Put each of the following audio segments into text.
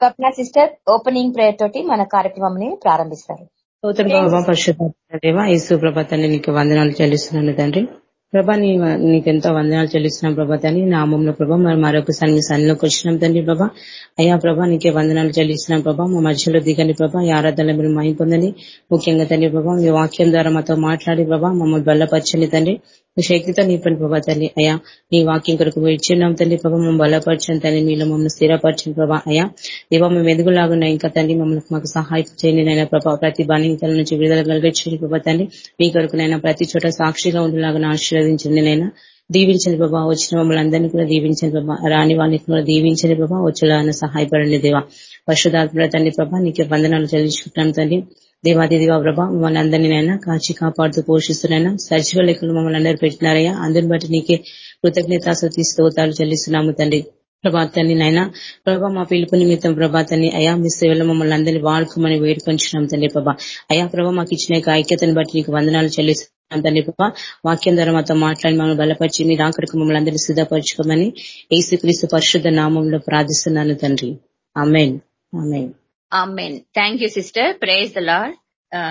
స్వప్న sister opening prayer తోటి మన కార్యక్రమం ప్రారంభిస్తారు. స్తోత్రం ప్రభా పరిశుద్ధ దేవ యేసు ప్రభా తండ్రి నీకు వందనాలు చెల్లిస్తున్నాను తండ్రి. ప్రభా నీ నీకెంతో వందనాలు చెల్లిస్తున్నాం ప్రభా తండ్రి. నామంలో ప్రభా మరి మరొకసారి మీ సన్నిలోకి వచ్చినాం తండ్రి ప్రభా. అయ్యా ప్రభా నీకే వందనాలు చెల్లిస్తున్నాం ప్రభా. మా మధ్యలో దిగండి ప్రభా. ఈ ఆరాధనలో మీరు మహిం పొందండి. ముఖ్యంగా తండ్రి ప్రభా మీ వాక్యం ద్వారా మాతో మాట్లాడి ప్రభా. మమ్మల్ని బలపరచండి తండ్రి. శక్తితో నీ పని ప్రభా తల్లి. అయ్యా నీ వాక్యం కొరకు ఇచ్చిన్నాం తండ్రి ప్రభా. మమ్మల్ని బలపరచండి తండ్రి మీలో మమ్మల్ని స్థిరపరచండి ప్రభా. అయ్యా దేవా మేము ఎదుగులాగున్నా ఇంకా తండ్రి మమ్మల్ని మాకు సహాయం చేయండి నైనా ప్రభా. ప్రతి బలహీనతల నుంచి విడుదల కలిగించండి ప్రభా తండ్రి మీ కొరకు నైనా ప్రతి చోట సాక్షిగా ఉండేలాగా ఆశీర్వదించండి నైనా దీవించండి ప్రభా. వచ్చిన మమ్మల్ని అందరినీ కూడా దీవించండి ప్రభా. రాని వాళ్ళని కూడా దీవించండి ప్రభా. వచ్చేలాగా సహాయపడండి దేవా. పరిశుధాత్మ తండ్రి ప్రభా నీకు వందనాలు చెల్లించుకుంటాను తండ్రి దేవాది దేవా ప్రభా మమ్మల్ని అందరినీ నైనా కాచి కాపాడుతూ పోషిస్తున్నాయినా సచివ లెక్కలు మమ్మల్ని అందరూ పెట్టినారయ్యా. అందుని బట్టి నీకే కృతజ్ఞతాసతి స్తోతాలు చెల్లిస్తున్నాము తండ్రి. ప్రభాతాన్ని నైనా ప్రభా మా పిలుపు నిమిత్తం ప్రభాతాన్ని అయా మీ సేవలో మమ్మల్ని అందరినీ వాడుకోమని వేడుకొంచున్నాం తండ్రి ప్రభా. అయా ప్రభా మాకు ఇచ్చిన ఐక్యతను బట్టి నీకు వందనాలు చెల్లిస్తున్నాం తండ్రి ప్రభా. వాక్యం ద్వారా మాతో మాట్లాడి మమ్మల్ని బలపరిచి మీరు ఆఖరికి మమ్మల్ని అందరినీ సిద్ధపరచుకోమని ఏసుక్రీస్తు పరిశుద్ధ నామంలో ప్రార్థిస్తున్నాను తండ్రి. Amen amen amen thank you sister praise the Lord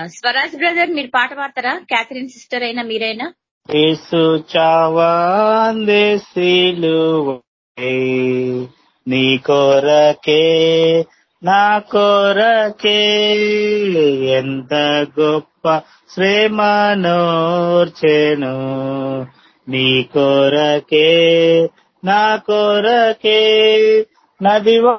Swaraj brother మీరు పాట పాడతారా? క్యాథరిన్ సిస్టర్ అయినా మీరైనా? యేసు చావాందే నీ కొరకే నా కొరకే. ఎంత గొప్ప శ్రేమనోర్చెను నీ కొరకే నా కొరకే. నదివా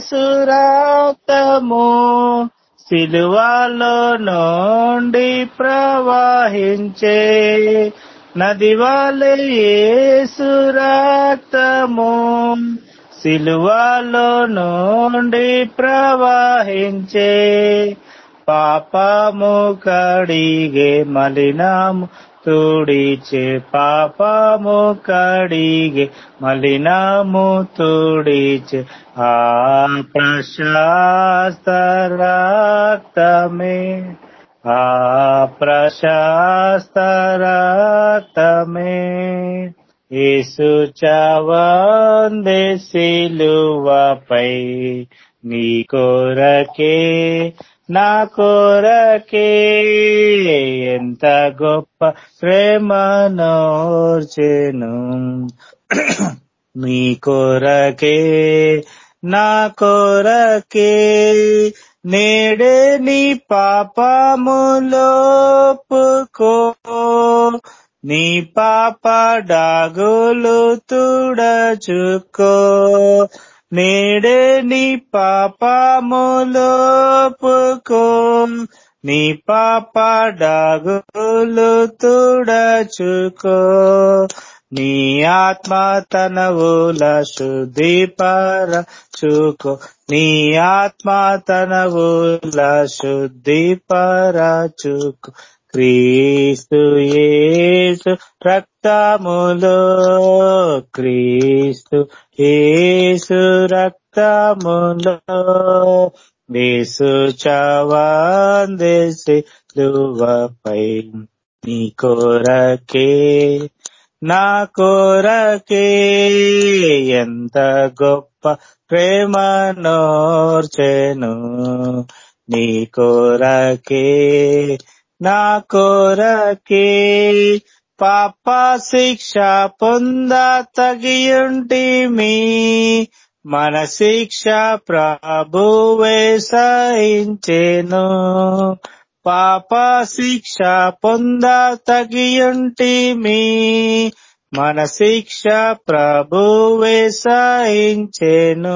సురాతము సిలువాలో నుండి ప్రవాహించే నది సురాతము సిలువాలో నుండి ప్రవాహించే. పాపము కడిగే మలినాము తుడిచే పాపము కడిగే మలినము తుడిచే ఆ ప్రశాస్త రక్తమే. ఆ ప్రశాస్త రక్తమే. యేసు చవందే సిలువపై నీ కొరకే నా కోరకే ఎంత గొప్ప ప్రేమనోర్చెను నీ కోరకే నా కోరకే నేడే నీ పాపములోపుకో. నీ పాప డాగులు తుడచుకో. నేడే నీ పాపములోపుకో నీ పాప డాగులు తుడచుకో. నీ ఆత్మ తనవుల శుద్ధి పరచుకో నీ ఆత్మ తనవుల శుద్ధి పరచుకో క్రీస్తు యేసు రక్తములో. క్రీస్తు యేసు రక్తములో. వేసు చవాందేసి లువపై నీ కోరకే నా కోరకే. ఎంత గొప్ప ప్రేమ నోర్చెను నీ కోరకే. నా కోరకే పాప శిక్ష పొంద తగియుంటిమి. మన శిక్ష ప్రభువే సహించెను. పాప శిక్ష పొంద తగియుంటిమి. మన శిక్ష ప్రభువే సహించెను.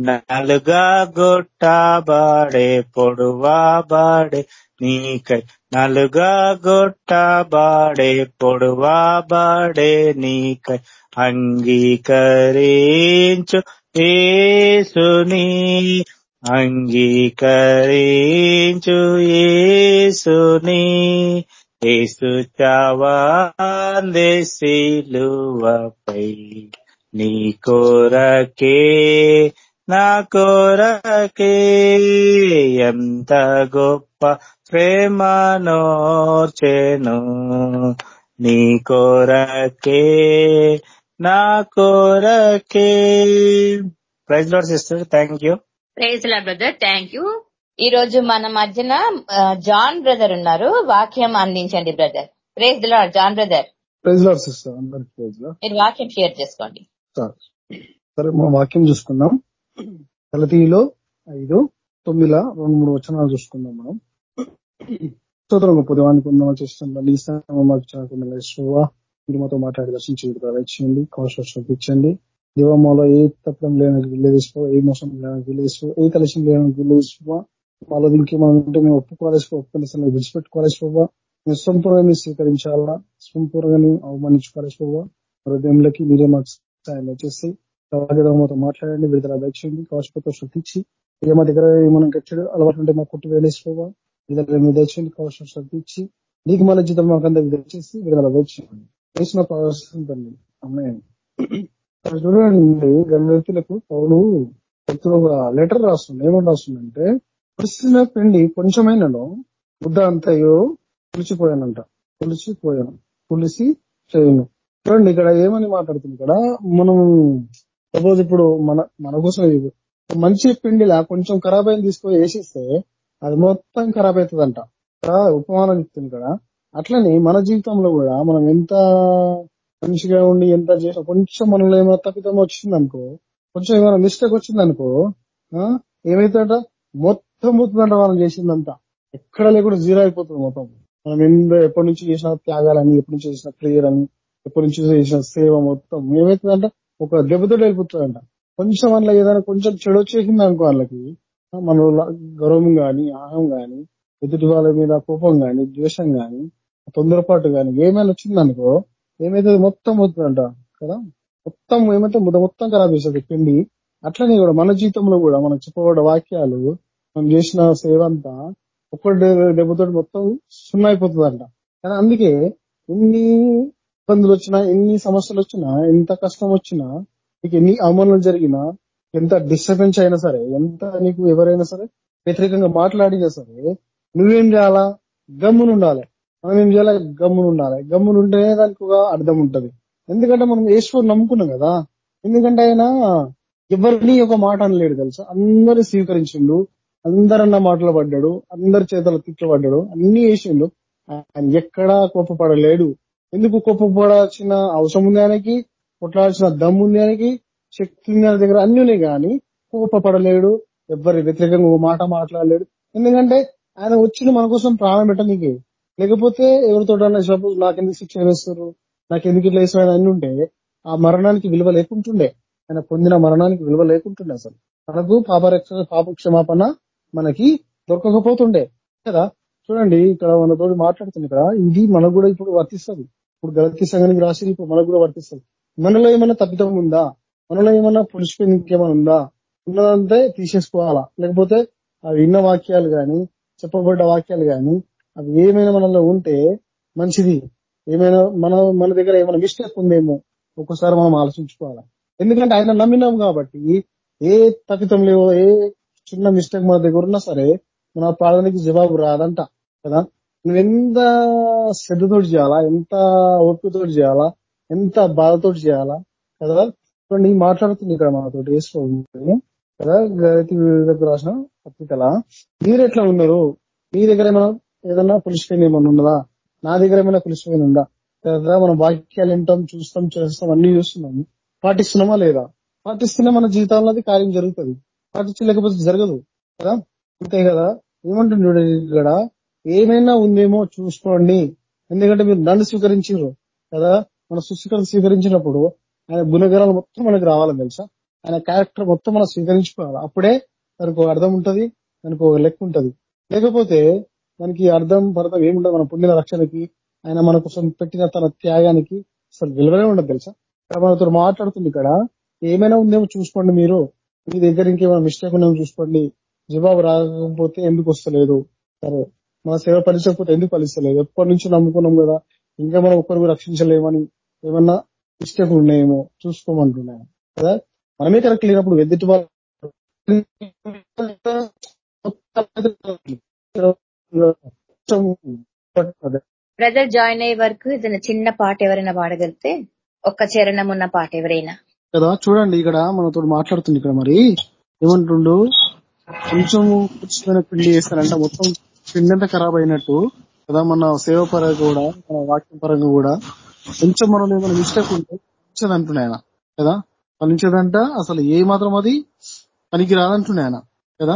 నలుగా గొట్టబాడే పొడువాబాడే నీకై నలుగా గొట్టబాడే పొడువాబాడే నీకై అంగీకరించు ఏసుని అంగీకరించు ఏసుని ఏసు చావాందే నీ కోరకే నా కోరకే ఎంత గొప్ప ప్రేమనోర్చెను. నీ కోరకే నా కోరకే. Praise Lord sister thank you praise Lord brother thank you ఈ రోజు మన మధ్యన జాన్ బ్రదర్ ఉన్నారు. వాక్యం అందించండి brother praise Lord John brother praise Lord sister అందరికి ప్రైజ్ లాడ్ మీరు వాక్యం షేర్ చేసుకోండి. సార్ సరే మనం వాక్యం చూసుకుందాం. గలతీలో ఐదు తొమ్మిదిల రెండు మూడు వచనాలు చూసుకుందాం మనం. స్తోత్రం గొప్ప దేవానికి ఉందామని చేస్తున్నాం. నీ స్థానం మాకు చాకుండా శివ మీరు మాతో మాట్లాడి దర్శించి ప్రవేశించండి కౌశం చూపించండి దేవమ్మలో ఏ తప్పడం లేని విలేదిసుకో ఏ మోసం లేని విలేదిసుకో ఏ కలశం లేని విలేదిసుకో. మాలో దీనికి మనం ఉంటే మేము ఒప్పుకోవాలేసుకో ఒప్పుకునే సమయం విడిచిపెట్టుకోవాలేసుకోవా. మేము సంపూర్ణంగా స్వీకరించాలా సంపూర్ణంగా అవమానించుకోవాలేసుకోవా. హృదయంలోకి మీరే మాకు సాయం చేసి మాతో మాట్లాడండి విడుదల దయచేయండి. కవచపతో శక్తించి ఇక మా దగ్గర మనం గచ్చడు అలవాటు ఉంటే మా కొట్టు వేలేసుకోవా. విడుదల మీద దయచేయండి కవచం శ్రద్ధించి నీకు మళ్ళీ జీతం మాకు అందరికి విడుదల దయచేయండి. వేసిన అమ్మాయి చూడండి గణవ్యక్తులకు పౌరు వ్యక్తులు ఒక లెటర్ రాస్తుంది. ఏమని రాస్తుందంటే పులిసిన పిండి కొంచెమైనను ముద్ద అంతయో పులిచిపోయానంట పులిచిపోయాను పులిసి చేయను. చూడండి ఇక్కడ ఏమని మాట్లాడుతుంది? ఇక్కడ మనం సపోజ్ ఇప్పుడు మన మన కోసం ఇది. మంచి పిండిలా కొంచెం ఖరాబ్ అయిన తీసుకొని వేసిస్తే అది మొత్తం ఖరాబ్ అవుతుందంట ఉపమానం చెప్తుంది ఇక్కడ అట్లనే మన జీవితంలో కూడా మనం ఎంత మంచిగా ఉండి ఎంత చేసినా కొంచెం మనలో ఏమైనా తప్పితం వచ్చింది అనుకో కొంచెం ఏమైనా మిస్టేక్ వచ్చింది అనుకో ఏమైతుందంట? మొత్తం పోతుందంట మనం చేసిందంతా ఎక్కడ లేకుండా జీరో అయిపోతుంది మొత్తం. మనం ఎంత ఎప్పటి నుంచి చేసిన త్యాగాలని ఎప్పటి నుంచి చేసిన క్లియర్ అని ఎప్పటి నుంచి చేసిన సేవ మొత్తం ఏమైతుందంట? ఒక దెబ్బతో వెళ్ళిపోతుందంట కొంచెం అందులో ఏదైనా కొంచెం చెడు వచ్చేసింది అనుకో వాళ్ళకి. మన గౌరవం గాని ఆహం గాని ఎదుటి వాళ్ళ మీద కోపం గాని ద్వేషం గాని తొందరపాటు గాని ఏమైనా వచ్చింది అనుకో ఏమైతే మొత్తం అవుతుందంట కదా? మొత్తం ఏమైతే ముద్ద మొత్తం ఖరాబ్ చేస్తుంది పిండి. అట్లనే కూడా మన జీవితంలో కూడా మనం చెప్పబడ్డ వాక్యాలు మనం చేసిన సేవ అంతా ఒక్కటి దెబ్బతోటి మొత్తం సున్నా అయిపోతుందంట కానీ అందుకే ఇన్ని ఇబ్బందులు వచ్చినా ఎన్ని సమస్యలు వచ్చినా ఎంత కష్టం వచ్చినా నీకు ఎన్ని అవమానాలు జరిగినా ఎంత డిస్టర్బెన్స్ అయినా సరే ఎంత నీకు ఎవరైనా సరే వ్యతిరేకంగా మాట్లాడినా సరే నువ్వేం చేయాలా? గమ్మునుండాలి. మనం ఏం చేయాలి? గమ్మునుండాలి. గమ్మునుంటేనే దానికి ఒక అర్థం ఉంటది ఎందుకంటే మనం ఈశ్వరు నమ్ముకున్నాం కదా. ఎందుకంటే ఆయన ఎవరిని ఒక మాట అనలేడు తెలుసా? అందరు స్వీకరించిండు. అందరన్న మాటలు పడ్డాడు. అందరి చేతల తిట్లు పడ్డాడు. అన్ని వేసిండు ఆయన ఎక్కడా కోపపడలేడు. ఎందుకు కోపపడాల్సిన అవసరం ఉంది ఆయనకి? కొట్లాడాల్సిన దమ్ము ఉంది ఆయనకి? శక్తి ఉంది ఆయన దగ్గర అన్ని ఉన్నాయి కానీ కోపపడలేడు ఎవరి వ్యతిరేకంగా మాట మాట్లాడలేడు. ఎందుకంటే ఆయన వచ్చిన మన కోసం ప్రాణం పెట్టడానికి లేకపోతే ఎవరితో సపోజ్ నాకెందుకు శిక్ష వేస్తారు? నాకెందుకు ఇట్లా వేసిన అన్ని ఉంటే ఆ మరణానికి విలువ లేకుంటుండే. ఆయన పొందిన మరణానికి విలువ లేకుంటుండే అసలు. మనకు పాపరక్ష పాప క్షమాపణ మనకి దొరకకపోతుండే. కదా? చూడండి ఇక్కడ మనతో మాట్లాడుతుంది ఇక్కడ ఇది మనకు కూడా ఇప్పుడు వర్తిస్తుంది. ఇప్పుడు గలతీ సంఘానికి రాసి ఇప్పుడు మనకు కూడా వర్తిస్తుంది. మనలో ఏమైనా తప్పిదం ఉందా? మనలో ఏమైనా పులిసిపోయింది ఇంకేమైనా ఉందా? ఉన్నదంతే తీసేసుకోవాలా? లేకపోతే అవి విన్న వాక్యాలు కానీ చెప్పబడ్డ వాక్యాలు కానీ అవి ఏమైనా మనలో ఉంటే మంచిది. ఏమైనా మన మన దగ్గర ఏమైనా మిస్టేక్ ఉందేమో ఒక్కసారి మనం ఆలోచించుకోవాలా? ఎందుకంటే ఆయన నమ్మినాం కాబట్టి ఏ తప్పితం లేవో ఏ చిన్న మిస్టేక్ మన దగ్గర ఉన్నా సరే మన ప్రార్థనకి జవాబు రాదంట కదా? నువ్వెంత శ్రద్ధతోటి చేయాలా? ఎంత ఓపికతోటి చేయాలా? ఎంత బాధతోటి చేయాలా? కదా? నీ మాట్లాడుతుంది ఇక్కడ మనతో వేసుకోవాలి కదా? గతి దగ్గర రాసిన పత్రికల. మీరు ఎట్లా ఉన్నారు? మీ దగ్గర ఏమైనా ఏదన్నా పులిసిపోయిన ఏమైనా ఉన్నదా? నా దగ్గర ఏమైనా పులిసిపోయిన ఉందా? కదా? మనం వాక్యాలు వింటాం చూస్తాం చేస్తాం అన్ని చూస్తున్నాం. పాటిస్తున్నామా లేదా? పాటిస్తేనే మన జీవితంలో అది కార్యం జరుగుతుంది. పాటించలేకపోతే జరగదు. కదా? అంతే కదా? ఏమంటుంది ఇక్కడ? ఏమైనా ఉందేమో చూసుకోండి. ఎందుకంటే మీరు నన్ను స్వీకరించారు కదా? మన సుశీకరణ స్వీకరించినప్పుడు ఆయన గుణగణాలు మొత్తం మనకు రావాలని తెలుసా? ఆయన క్యారెక్టర్ మొత్తం మనం స్వీకరించుకోవాలి. అప్పుడే దానికి ఒక అర్థం ఉంటుంది దానికి ఒక లెక్క ఉంటుంది. లేకపోతే మనకి అర్థం పర్థం ఏముండదు మన పొందిన రక్షణకి ఆయన మన కోసం పెట్టిన తన త్యాగానికి అసలు విలువనే ఉండదు తెలుసా? మనతో మాట్లాడుతుంది ఇక్కడ ఏమైనా ఉందేమో చూసుకోండి మీరు. మీ దగ్గర ఇంకేమైనా మిస్టేక్ ఉందేమో చూసుకోండి. జవాబు రాకపోతే ఎందుకు వస్తలేదు? సరే. మన సేవ ఫలించకపోతే ఎందుకు ఫలిస్తలేదు? ఎప్పటి నుంచి నమ్ముకున్నాం కదా? ఇంకా మనం ఒక్కరు రక్షించలేమని ఏమన్నా మిస్టేక్ ఉన్నాయేమో చూసుకోమంటున్నాను కదా? మనమే కరెక్ట్ లేనప్పుడు ఎదుటి వాళ్ళు బ్రదర్ జాయిన్ అయ్యే వరకు ఏదైనా చిన్న పాట ఎవరైనా పాడగలిగితే ఒక్క చరణం ఉన్న పాట ఎవరైనా. కదా చూడండి ఇక్కడ మనతో మాట్లాడుతుంది ఇక్కడ మరి. ఏమంటుండు? కొంచెం పిండి చేస్తారంట మొత్తం పిండి ఖరాబ్ అయినట్టు కదా మన సేవ పరంగా కూడా మన వాక్యం పరంగా కూడా కొంచెం మనం ఏమైనా మిస్టేక్ ఉంటే ఫలించదు ఆయన కదా? ఫలించదంట అసలు ఏ మాత్రం అది పనికి రాదంటున్నాయి ఆయన కదా?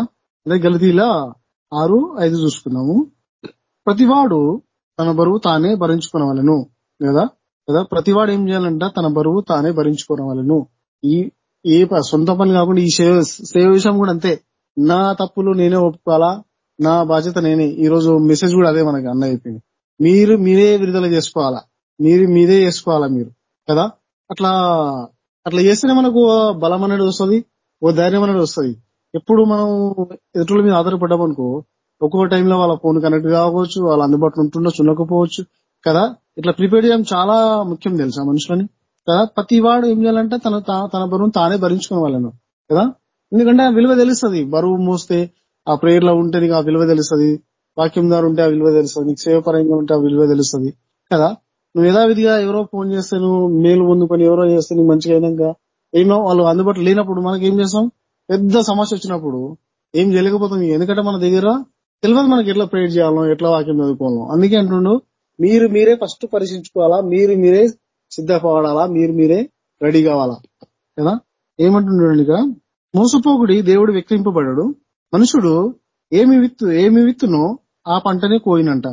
అదే గలతీలా ఆరు ఐదు చూసుకున్నాము ప్రతివాడు తన బరువు తానే భరించుకునవలను కదా? కదా? ప్రతివాడు ఏం చేయాలంట తన బరువు తానే భరించుకోవలను ఈ ఏ ప- సొంత పని కాకుండా ఈ సేవ సేవ విషయం కూడా అంతే. నా తప్పులు నేనే ఒప్పుకోవాలా? నా బాధ్యత నేనే. ఈ రోజు మెసేజ్ కూడా అదే మనకి అన్న అయిపోయింది మీరు మీరే విడుదల చేసుకోవాలా? మీరు మీదే చేసుకోవాలా మీరు? కదా? అట్లా అట్లా చేస్తేనే మనకు బలం అనేది వస్తుంది ఓ ధైర్యం అనేది వస్తుంది. ఎప్పుడు మనం ఎదుటిల మీద ఆధారపడ్డామనుకో ఒక్కొక్క టైంలో వాళ్ళ ఫోన్ కనెక్ట్ కావచ్చు వాళ్ళ అందుబాటులో ఉంటుండొచ్చు ఉండకపోవచ్చు కదా? ఇట్లా ప్రిపేర్ చేయడం చాలా ముఖ్యం తెలుసా మనుషులని? కదా? ప్రతి వాడు ఏం చేయాలంటే తన తా- తన బరువును తానే భరించుకునే వాళ్ళను కదా? ఎందుకంటే ఆ విలువ తెలుస్తుంది. బరువు మోస్తే ఆ ప్రేయర్లో ఉంటే నీకు ఆ విలువ తెలుస్తుంది. వాక్యం ద్వారా ఉంటే ఆ విలువ తెలుస్తుంది. నీకు సేవపరంగా ఉంటే ఆ విలువ తెలుస్తుంది. కదా? నువ్వు యథావిధిగా ఎవరో ఫోన్ చేస్తే నువ్వు మేలు పొందుకొని ఎవరో చేస్తే నీకు మంచిగా అయినాక ఏమో వాళ్ళు అందుబాటులో లేనప్పుడు మనకి ఏం చేస్తాం? పెద్ద సమస్య వచ్చినప్పుడు ఏం చేయలేకపోతుంది ఎందుకంటే మన దగ్గర తెలియదు మనకి ఎట్లా ప్రేయర్ చేయాలో ఎట్లా వాక్యం చదువుకోవాలో. అందుకే అంటుండు మీరు మీరే ఫస్ట్ పరీక్షించుకోవాలా? మీరు మీరే సిద్ధపడాలా? మీరు మీరే రెడీ కావాలా? కదా? ఏమంటుండీ ఇక? మోసపోకుడి దేవుడు వ్యక్తింపబడడు మనుషుడు ఏమి విత్తు ఏమి విత్తునో ఆ పంటనే కోయినంట.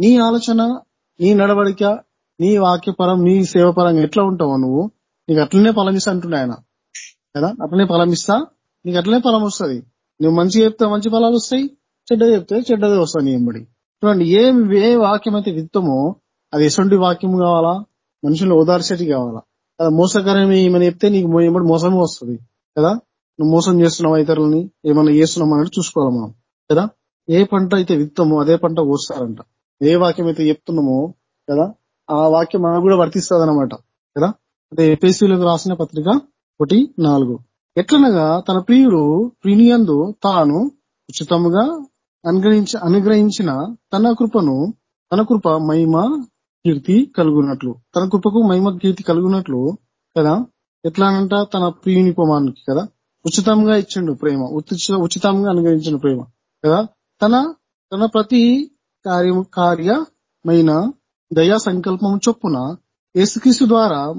నీ ఆలోచన నీ నడవడిక నీ వాక్యపరం నీ సేవపరంగా ఎట్లా ఉంటావో నువ్వు నీకు అట్లనే ఫలమిస్తా అంటున్నా ఆయన. కదా? అట్లనే ఫలమిస్తా నీకు అట్లనే ఫలం వస్తుంది. నువ్వు మంచి చెప్తే మంచి ఫలాలు వస్తాయి చెడ్డది చెప్తే చెడ్డదే వస్తాయి నీ ఎంబడి చూడండి ఏ ఏ వాక్యం అయితే విత్తమో అది ఎటువంటి వాక్యం కావాలా? మనుషులు ఓదార్చేటి కావాలా? కదా మోసకరమే ఏమని చెప్తే నీకు ఎంబడి మోసమే వస్తుంది. కదా? నువ్వు మోసం చేస్తున్నావా ఇతరులని? ఏమన్నా చేస్తున్నావా అన్నట్టు చూసుకోవాలి మనం. కదా? ఏ పంట అయితే విత్తమో అదే పంట కోస్తారంట. ఏ వాక్యం అయితే చెప్తున్నామో కదా? ఆ వాక్యం మనకు కూడా వర్తిస్తుంది అనమాట కదా? అంటే ఎపిఎస్సీలకు రాసిన పత్రిక ఒకటి నాలుగు. ఎట్లనగా తన ప్రియుడు ప్రినియందు తాను ఉచితముగా అనుగ్రహించి అనుగ్రహించిన తన కృపను తన కృప మహిమ కీర్తి కలుగునట్లు. తన కృపకు మహిమ కీర్తి కలుగునట్లు కదా? ఎట్లానంట తన ప్రియునిపమానికి కదా? ఉచితంగా ఇచ్చిండు ప్రేమ. ఉచిత ఉచితంగా అనుగ్రహించిన ప్రేమ. కదా? తన తన ప్రతి కార్యము కార్యమైన దయా సంకల్పం చొప్పున యేసుక్రీస్తు ద్వారా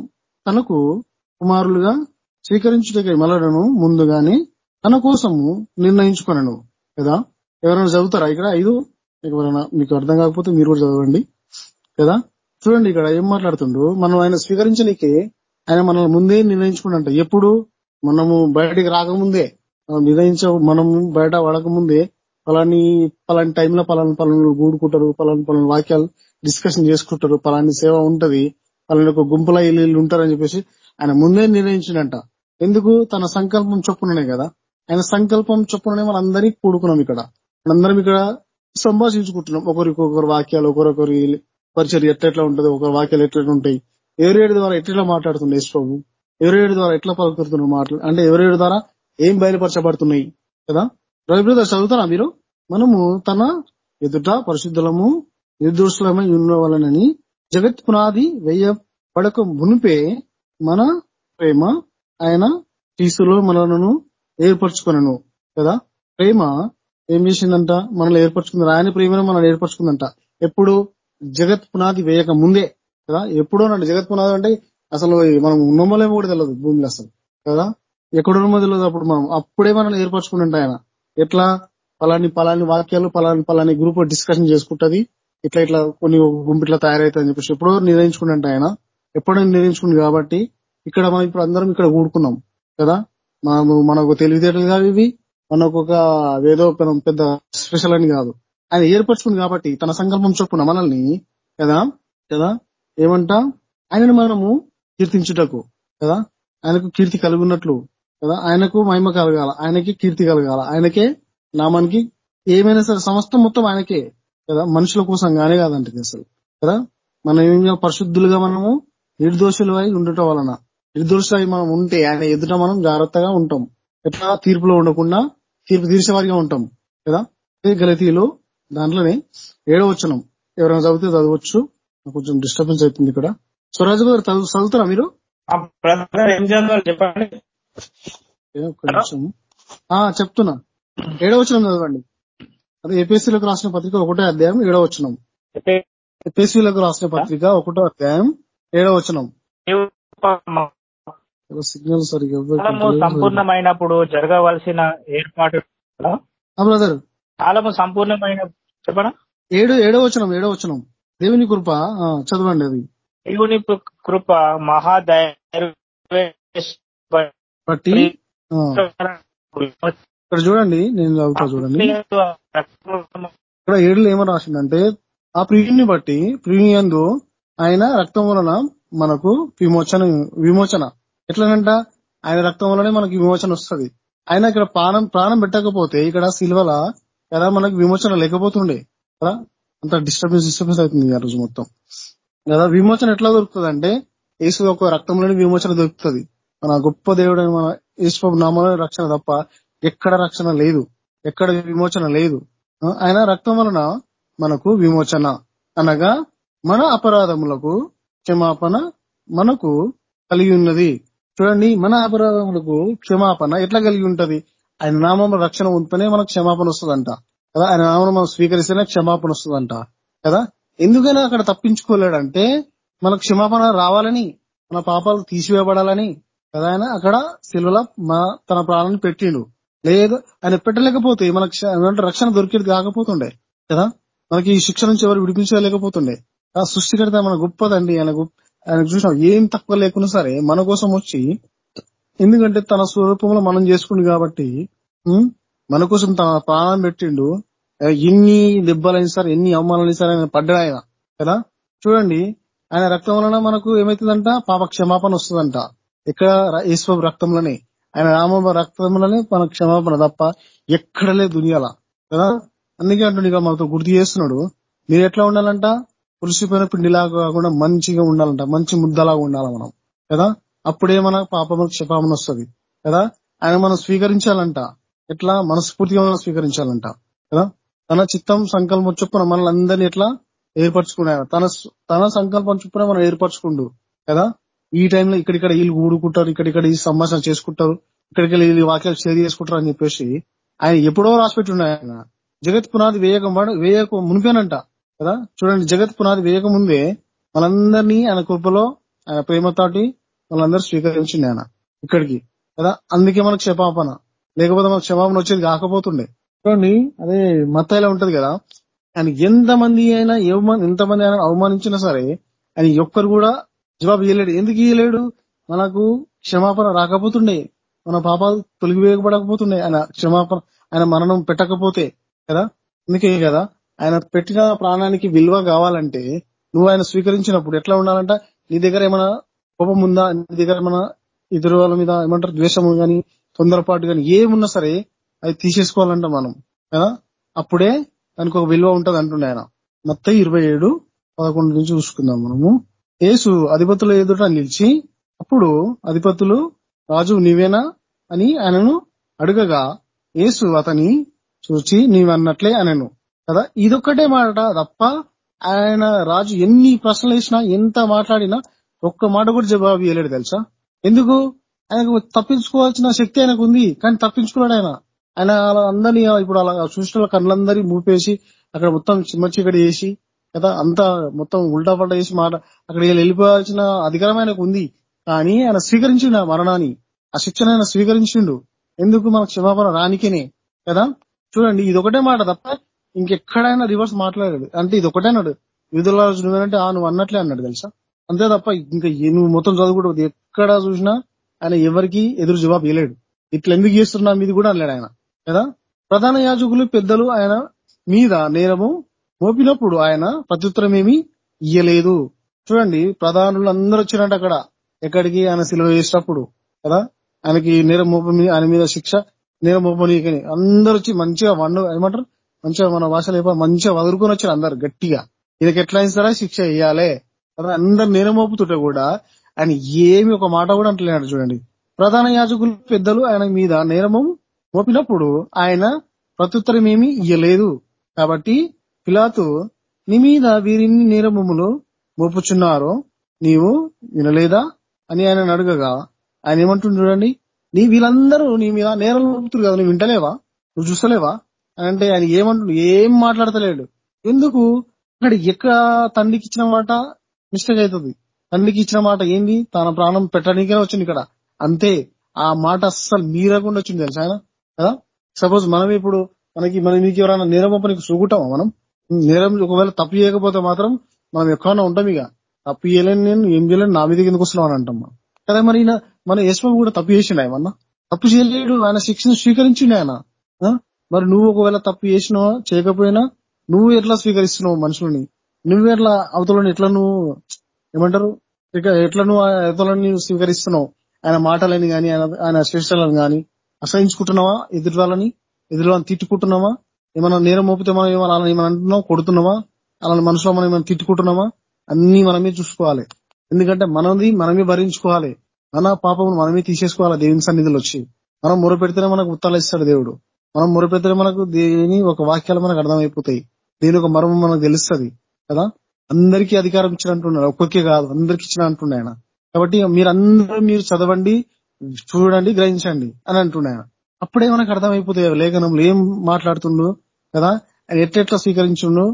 తనకు కుమారులుగా స్వీకరించుటకై మలడను ముందుగానే తన కోసము నిర్ణయించుకున్నాను కదా? ఎవరైనా చదువుతారా? ఇక్కడ ఐదు. ఎవరైనా మీకు అర్థం కాకపోతే మీరు కూడా చదవండి. కదా? చూడండి ఇక్కడ ఏం మాట్లాడుతుండ్రు మనం ఆయన స్వీకరించడానికి ఆయన మనల్ని ముందే నిర్ణయించుకున్నంట ఎప్పుడు? మనము బయటికి రాకముందే మనం నిర్ణయించ మనం బయట పడకముందే పలాని పలాని టైంలో పలాని పలాను కూడుకుంటారు పలాని పలాని వాక్యాలు డిస్కషన్ చేసుకుంటారు పలాని సేవ ఉంటది పలాని ఒక గుంపుల ఇల్లు ఉంటారని చెప్పేసి ఆయన ముందే నిర్ణయించిండంట. ఎందుకు? తన సంకల్పం చొప్పుననే కదా. ఆయన సంకల్పం చొప్పుననే మనందరికీ కూడుకున్నాం ఇక్కడ. మనందరం ఇక్కడ సంభాషించుకుంటున్నాం. ఒకరికొకరు వాక్యాలు ఒకరొకరి పరిచయం ఎట్లెట్లా ఉంటది ఒకరి వాక్యాలు ఎట్లెట్లా ఉంటాయి ఎవరేడు ద్వారా ఎట్లా మాట్లాడుతుంది యేసు ప్రభు ఎవరేడు ద్వారా ఎట్లా పలుకుతున్నారు మాటలు? అంటే ఎవరేడు ద్వారా ఏం బయలుపరచబడుతున్నాయి? కదా? రవిబ్రదర్ చదువుతారా మీరు? మనము తన ఎదుట పరిశుద్ధులము నిర్దోషులమై ఉండవాలనని జగత్ పునాది వేయబడక మునిపే మన ప్రేమ ఆయన తీసులో మనలను ఏర్పరచుకున్నాను కదా? ప్రేమ ఏం చేసిందంట? మనల్ని ఏర్పరచుకుంది ఆయన ప్రేమను మనల్ని ఏర్పరచుకుందంట. ఎప్పుడు? జగత్ పునాది వేయక ముందే. కదా? ఎప్పుడో అంటే జగత్ పునాది అంటే అసలు మనం ఉన్నమలేమో కూడా తెలియదు భూమిలో అసలు కదా? ఎక్కడున్నమో తెలియదు అప్పుడు మనం అప్పుడే మనల్ని ఏర్పరచుకుంటుంట ఆయన. ఎట్లా? పలాని పలాని వాక్యాలు పలాని పలాని గ్రూప్ డిస్కషన్ చేసుకుంటది. ఇట్లా ఇట్లా కొన్ని గుంపు ఇట్లా అని చెప్పేసి ఎప్పుడో నిర్ణయించుకుంటే ఆయన. ఎప్పుడో నిర్ణయించుకుంది కాబట్టి ఇక్కడ మనం ఇప్పుడు అందరం ఇక్కడ కూడుకున్నాం కదా? మనము మనకు తెలివితేటలు కాదు ఇవి మనకు ఒక ఏదో పెద్ద- పెద్ద స్పెషల్ అని కాదు. ఆయన ఏర్పరచుకుంది కాబట్టి తన సంకల్పం చొప్పున మనల్ని కదా? కదా? ఏమంటా? ఆయనను మనము కీర్తించుటకు కదా? ఆయనకు కీర్తి కలుగున్నట్లు కదా? ఆయనకు మహిమ కలగాల ఆయనకి కీర్తి కలగాల. ఆయనకే నామానికి ఏమైనా సరే సమస్తం మొత్తం ఆయనకే కదా? మనుషుల కోసం గానే కాదంటే అసలు కదా? మనం ఏమైనా పరిశుద్ధులుగా మనము నిర్దోషులు అయి ఉండటం వలన నిర్దోషులై మనం ఉంటే ఆయన ఎదుట మనం జాగ్రత్తగా ఉంటాం. ఎట్లా? తీర్పులో ఉండకుండా తీర్పు తీర్చేవారిగా ఉంటాం కదా? అదే గలతీలో దాంట్లోనే ఏడవచనం ఎవరైనా చదివితే చదవచ్చు. నాకు కొంచెం డిస్టర్బెన్స్ అవుతుంది ఇక్కడ. స్వరాజు గారు చదువు- చదువుతారా మీరు? ఏం చదవాలి చెప్పండి. చెప్తున్నా. ఏడవ వచనం చదవండి. అదే ఏపీఎస్సీలకు రాసిన పత్రిక ఒకటో అధ్యాయం ఏడవ వచనం. ఎపిఎస్సీలకు రాసిన పత్రిక ఒకటో అధ్యాయం ఏడవ వచనం. ఏదో సిగ్నల్ సరిగ్గా సంపూర్ణమైనప్పుడు జరగవలసిన ఏర్పాటు బ్రదర్. కాలము సంపూర్ణమైన చెప్పనా? ఏడు ఏడవ వచనం ఏడవ వచనం. దేవుని కృప చదవండి అది. దేవుని కృప మహాదయ బట్టి ఇక్కడ చూడండి నేను చదువుతా చూడండి. ఇక్కడ ఏడులో ఏమో రాసిందంటే ఆ ప్రియుని బట్టి ప్రియునియందు ఆయన రక్తం వలన మనకు విమోచన విమోచన. ఎట్లనంట? ఆయన రక్తం వలనే మనకు విమోచన వస్తది. ఆయన ఇక్కడ ప్రాణం ప్రాణం పెట్టకపోతే ఇక్కడ సిల్వల కదా మనకు విమోచన లేకపోతుండే. కదా? అంత డిస్టర్బెన్స్ డిస్టర్బెన్స్ అవుతుంది ఆ రోజు మొత్తం. కదా విమోచన ఎట్లా దొరుకుతుంది అంటే యేసు ఒక రక్తంలోని విమోచన దొరుకుతుంది. మన గొప్ప దేవుడు మన యేసు నామలో రక్షణ తప్ప ఎక్కడ రక్షణ లేదు. ఎక్కడ విమోచన లేదు. ఆయన రక్తం వలన మనకు విమోచన. అనగా మన అపరాధములకు క్షమాపణ మనకు కలిగి ఉన్నది. చూడండి మన అపరాధములకు క్షమాపణ ఎట్లా కలిగి ఉంటది? ఆయన నామంలో రక్షణ ఉంటేనే మనకు క్షమాపణ వస్తుందంట. కదా ఆయన నామం మనం స్వీకరిస్తేనే క్షమాపణ వస్తుందంట. కదా? ఎందుకైనా అక్కడ తప్పించుకోలేడంటే మనకు క్షమాపణ రావాలని మన పాపాలు తీసివేయబడాలని కదా ఆయన అక్కడ సెలవుల తన ప్రాణాన్ని పెట్టిండు. లేదు ఆయన పెట్టలేకపోతే మనకు రక్షణ దొరికేది కాకపోతుండే కదా? మనకి ఈ శిక్ష నుంచి ఎవరు విడిపించలేకపోతుండే. ఆ సృష్టికర్త మన గొప్పదండి. ఆయన గొప్ప ఆయన చూసినాం ఏం తక్కువ లేకున్నా సరే మన కోసం వచ్చి ఎందుకంటే తన స్వరూపంలో మనం చేసుకుండు కాబట్టి మన కోసం తన ప్రాణం పెట్టిండు. ఎన్ని దెబ్బలైనా సరే ఎన్ని అవమానాలు సరే ఆయన పడ్డాడు ఆయన. కదా? చూడండి ఆయన రక్తం వలన మనకు ఏమైతుందంట? పాప క్షమాపణ వస్తుందంట ఇక్కడ ఈశ్వ రక్తంలోనే. ఆయన రామ రక్తంలోనే మన క్షమాపణ తప్ప ఎక్కడ లేదు దునియాల. కదా? అందుకే అంటుండే ఇక మనతో గుర్తు చేస్తున్నాడు. మీరు ఎట్లా ఉండాలంట? పులిసిపోయిన పిండిలాగా కాకుండా మంచిగా ఉండాలంట. మంచి ముద్దలాగా ఉండాలి మనం. కదా? అప్పుడే మన పాపము క్షమాపణ వస్తుంది. కదా? ఆయన మనం స్వీకరించాలంట. ఎట్లా? మనస్ఫూర్తిగా మనం స్వీకరించాలంట. కదా? తన చిత్తం సంకల్పం చొప్పున మనల్ని అందరినీ ఎట్లా ఏర్పరచుకున్నాడు తన తన సంకల్పం చొప్పున మనం ఏర్పరచుకుండు కదా? ఈ టైంలో ఇక్కడిక్కడ వీళ్ళు ఊడుకుంటారు ఇక్కడిక్కడ ఈ సంభాషణ చేసుకుంటారు ఇక్కడికి వీళ్ళు వాక్యాలు షేర్ చేసుకుంటారు అని చెప్పేసి ఆయన ఎప్పుడో రాసిపెట్టి ఆయన. జగత్ పునాది వేయక వేయక మునిపేనంట కదా? చూడండి జగత్ పునాది వేయక ముందే మనందరినీ ఆయన కృపలో ఆయన ప్రేమతోటి వాళ్ళందరూ స్వీకరించింది ఆయన ఇక్కడికి కదా? అందుకే మనకు క్షమాపణ. లేకపోతే మనకు క్షమాపణ వచ్చేది కాకపోతుండే. చూడండి అదే మత్తాయిలో ఉంటది కదా. ఆయన ఎంతమంది అయినా ఏమ- ఎంతమంది అయినా అవమానించినా సరే ఆయన ఒక్కరు కూడా జవాబు ఇయ్యలేడు. ఎందుకు ఇయ్యలేడు? మనకు క్షమాపణ రాకపోతుండే. మన పాపాలు తొలగివేయబడకపోతుండే. ఆయన క్షమాపణ ఆయన మరణం పెట్టకపోతే కదా? అందుకే కదా ఆయన పెట్టిన ప్రాణానికి విలువ కావాలంటే నువ్వు ఆయన స్వీకరించినప్పుడు ఎట్లా ఉండాలంట? నీ దగ్గర ఏమైనా కోపం ఉందా? నీ దగ్గర ఏమైనా ఇద్దరు వాళ్ళ మీద ఏమంటారు? ద్వేషము గాని తొందరపాటు గాని ఏమున్నా సరే అది తీసేసుకోవాలంట మనం. కదా? అప్పుడే దానికి ఒక విలువ ఉంటది అంటుండే ఆయన. మొత్తం ఇరవై ఏడు పదకొండు నుంచి చూసుకుందాం మనము. యేసు అధిపతుల ఎదుట నిలిచి అప్పుడు అధిపతులు రాజు నీవేనా అని ఆయనను అడగగా యేసు అతని చూచి నీవన్నట్లే అనను. కదా? ఇదొక్కటే మాట తప్ప ఆయన రాజు ఎన్ని ప్రశ్నలు వేసినా ఎంత మాట్లాడినా ఒక్క మాట కూడా జవాబు ఇవ్వలేడు తెలుసా? ఎందుకు? ఆయనకు తప్పించుకోవాల్సిన శక్తి ఆయనకు ఉంది కానీ తప్పించుకున్నాడు ఆయన. ఆయన అలా అందరినీ ఇప్పుడు అలా చూసిన కళ్ళందరినీ మూపేసి అక్కడ మొత్తం చిమ్మ చీకటి చేసి కదా అంతా మొత్తం ఉల్టా పల్టా చేసి మాట అక్కడ వెళ్ళిపోవాల్సిన అధికారం ఆయనకు ఉంది. కానీ ఆయన స్వీకరించిండు ఆ మరణాన్ని. ఆ శిక్షణ ఆయన స్వీకరించిండు. ఎందుకు? మన క్షమాపణ రానికేనే కదా? చూడండి ఇది ఒకటే మాట తప్ప ఇంకెక్కడైనా రివర్స్ మాట్లాడాడు. అంటే ఇది ఒకటే అన్నాడు. విధుల రాజు నువ్వేనంటే ఆ నువ్వు అన్నట్లే అన్నాడు తెలుసా? అంతే తప్ప ఇంకా నువ్వు మొత్తం చదువుకుంటుంది ఎక్కడ చూసినా ఆయన ఎవరికి ఎదురు జవాబు ఇవ్వలేడు ఇట్లా ఎందుకు చేస్తున్నా మీది కూడా అనలేడు ఆయన. కదా? ప్రధాన యాజకులు పెద్దలు ఆయన మీద నేరము మోపినప్పుడు ఆయన ప్రత్యుత్తరం ఏమి ఇయ్యలేదు. చూడండి ప్రధానులు అందరూ వచ్చినట్టు అక్కడ. ఎక్కడికి? ఆయన సిలువ వేసినప్పుడు కదా? ఆయనకి నేరం మోప ఆయన మీద శిక్ష నేరం మోపనీకని అందరూ వచ్చి మంచిగా వండు ఏమంటారు? మంచిగా మన భాషలు చెప్ప మంచిగా వదులుకొని వచ్చారు అందరు గట్టిగా. ఇదికి ఎట్లా ఇస్తారా? శిక్ష ఇయ్యాలే. కదా? అందరు నేరం మోపుతుంటే కూడా ఆయన ఏమి ఒక మాట కూడా అంటలేడు చూడండి. ప్రధాన యాజకులు పెద్దలు ఆయన మీద నేరము ఒప్పినప్పుడు ఆయన ప్రత్యుత్తరమేమి ఇయ్యలేదు. కాబట్టి పిలాతు నీ మీద వీరిన్ని నేరములు మోపుచున్నారో నీవు వినలేదా? అని ఆయన అడగగా ఆయన ఏమంటుంది చూడండి నీ వీళ్ళందరూ నీ మీద నేరం మోపుతురు కదా నువ్వు వింటలేవా? నువ్వు చూస్తలేవా? అని అంటే ఆయన ఏమంటు ఏం మాట్లాడతలేడు. ఎందుకు? అక్కడ ఎక్కడ తండ్రికి ఇచ్చిన మాట మిస్టేక్ అవుతుంది. తండ్రికి ఇచ్చిన మాట ఏంది? తన ప్రాణం పెట్టడానికే వచ్చింది ఇక్కడ. అంతే. ఆ మాట అస్సలు మీరకుండా వచ్చింది తెలుసా ఆయన? సపోజ్ మనం ఇప్పుడు మనకి మన మీకు ఎవరైనా నేరం పనికి సుగుటామా మనం? నేరం ఒకవేళ తప్పు చేయకపోతే మాత్రం మనం ఎక్కడన్నా ఉంటాం ఇక. తప్పు చేయలేని నేను ఏం చేయలేను నా మీద ఎందుకు వస్తున్నావు అని అంటాం మనం. కదా మరి ఈయన మన యశ్వం కూడా తప్పు చేసిండు ఏమన్నా తప్పు చేయలేడు ఆయన శిక్షను స్వీకరించిండు ఆయన. మరి నువ్వు ఒకవేళ తప్పు చేసినావా చేయకపోయినా నువ్వు ఎట్లా స్వీకరిస్తున్నావు మనుషులని? నువ్వు ఎట్లా అవతలని ఎట్లా నువ్వు ఏమంటారు? ఇక ఎట్లా నువ్వు అవతలని స్వీకరిస్తున్నావు? ఆయన మాటలని గాని ఆయన ఆయన శిక్షలను గాని అసహించుకుంటున్నావా? ఎదురు వాళ్ళని ఎదుటి వాళ్ళని తిట్టుకుంటున్నావా? ఏమైనా నేరం మోపితే మనం ఏమైనా అలా ఏమైనా అంటున్నావు? కొడుతున్నావా? అలాంటి మనుషులు మనం ఏమైనా తిట్టుకుంటున్నామా అన్ని మనమే చూసుకోవాలి. ఎందుకంటే మనది మనమే భరించుకోవాలి. మన పాపం మనమే తీసేసుకోవాలి దేవుని సన్నిధిలో వచ్చి. మనం మొరపెడితేనే మనకు ఉత్తాలు ఇస్తాడు దేవుడు. మనం మొరపెడితేనే మనకు దేని ఒక వాక్యాలు మనకు అర్థమైపోతాయి. దేని ఒక మర్మం మనకు తెలుస్తుంది. కదా? అందరికీ అధికారం ఇచ్చిన అంటున్నాడు ఒక్కొక్కే కాదు. అందరికి ఇచ్చిన అంటుండే కాబట్టి మీరందరూ మీరు చదవండి. చూడండి గ్రహించండి అని అంటుండే ఆయన. అప్పుడే మనకు అర్థమైపోతాయి లేఖనంలో ఏం మాట్లాడుతుండు కదా ఆయన ఎట్లెట్లా స్వీకరించుండు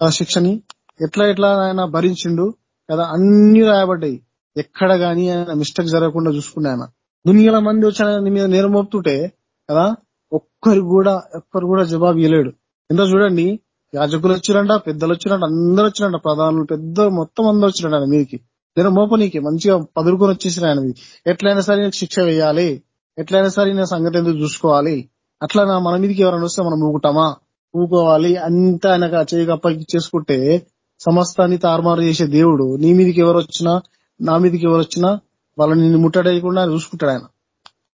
ఆ శిక్షని ఎట్లా ఎట్లా ఆయన భరించిండు కదా అన్ని రాయబడ్డాయి. ఎక్కడ గాని ఆయన మిస్టేక్ జరగకుండా చూసుకునే ఆయన. దునియాల మంది వచ్చి ఆయన నీ మీద నేరం మోపుతుంటే కదా ఒక్కరు కూడా ఒక్కరు కూడా జవాబు ఇవ్వలేడు ఎంత చూడండి యాజకులు వచ్చిరంట పెద్దలు వచ్చిరంట అందరు వచ్చిరంట ప్రధానులు పెద్ద మొత్తం అందరు వచ్చిరంట ఆయన మీదకి. నేను మోపనీకి మంచిగా పదురుకొని వచ్చేసిన ఆయనది ఎట్లయినా సరే నేను శిక్ష వేయాలి. ఎట్లయినా సరే నేను సంగతి ఎందుకు చూసుకోవాలి? అట్లా నా మన మీదకి ఎవరైనా వస్తే మనం ఊగుతామా? ఊకోవాలి. అంత ఆయనకు చేయకప్పకి చేసుకుంటే సమస్తాన్ని తారుమారు చేసే దేవుడు నీ మీదకి ఎవరు వచ్చినా నా మీదకి ఎవరు వచ్చినా వాళ్ళని నిన్ను ముట్టడేయకుండా చూసుకుంటాడు ఆయన.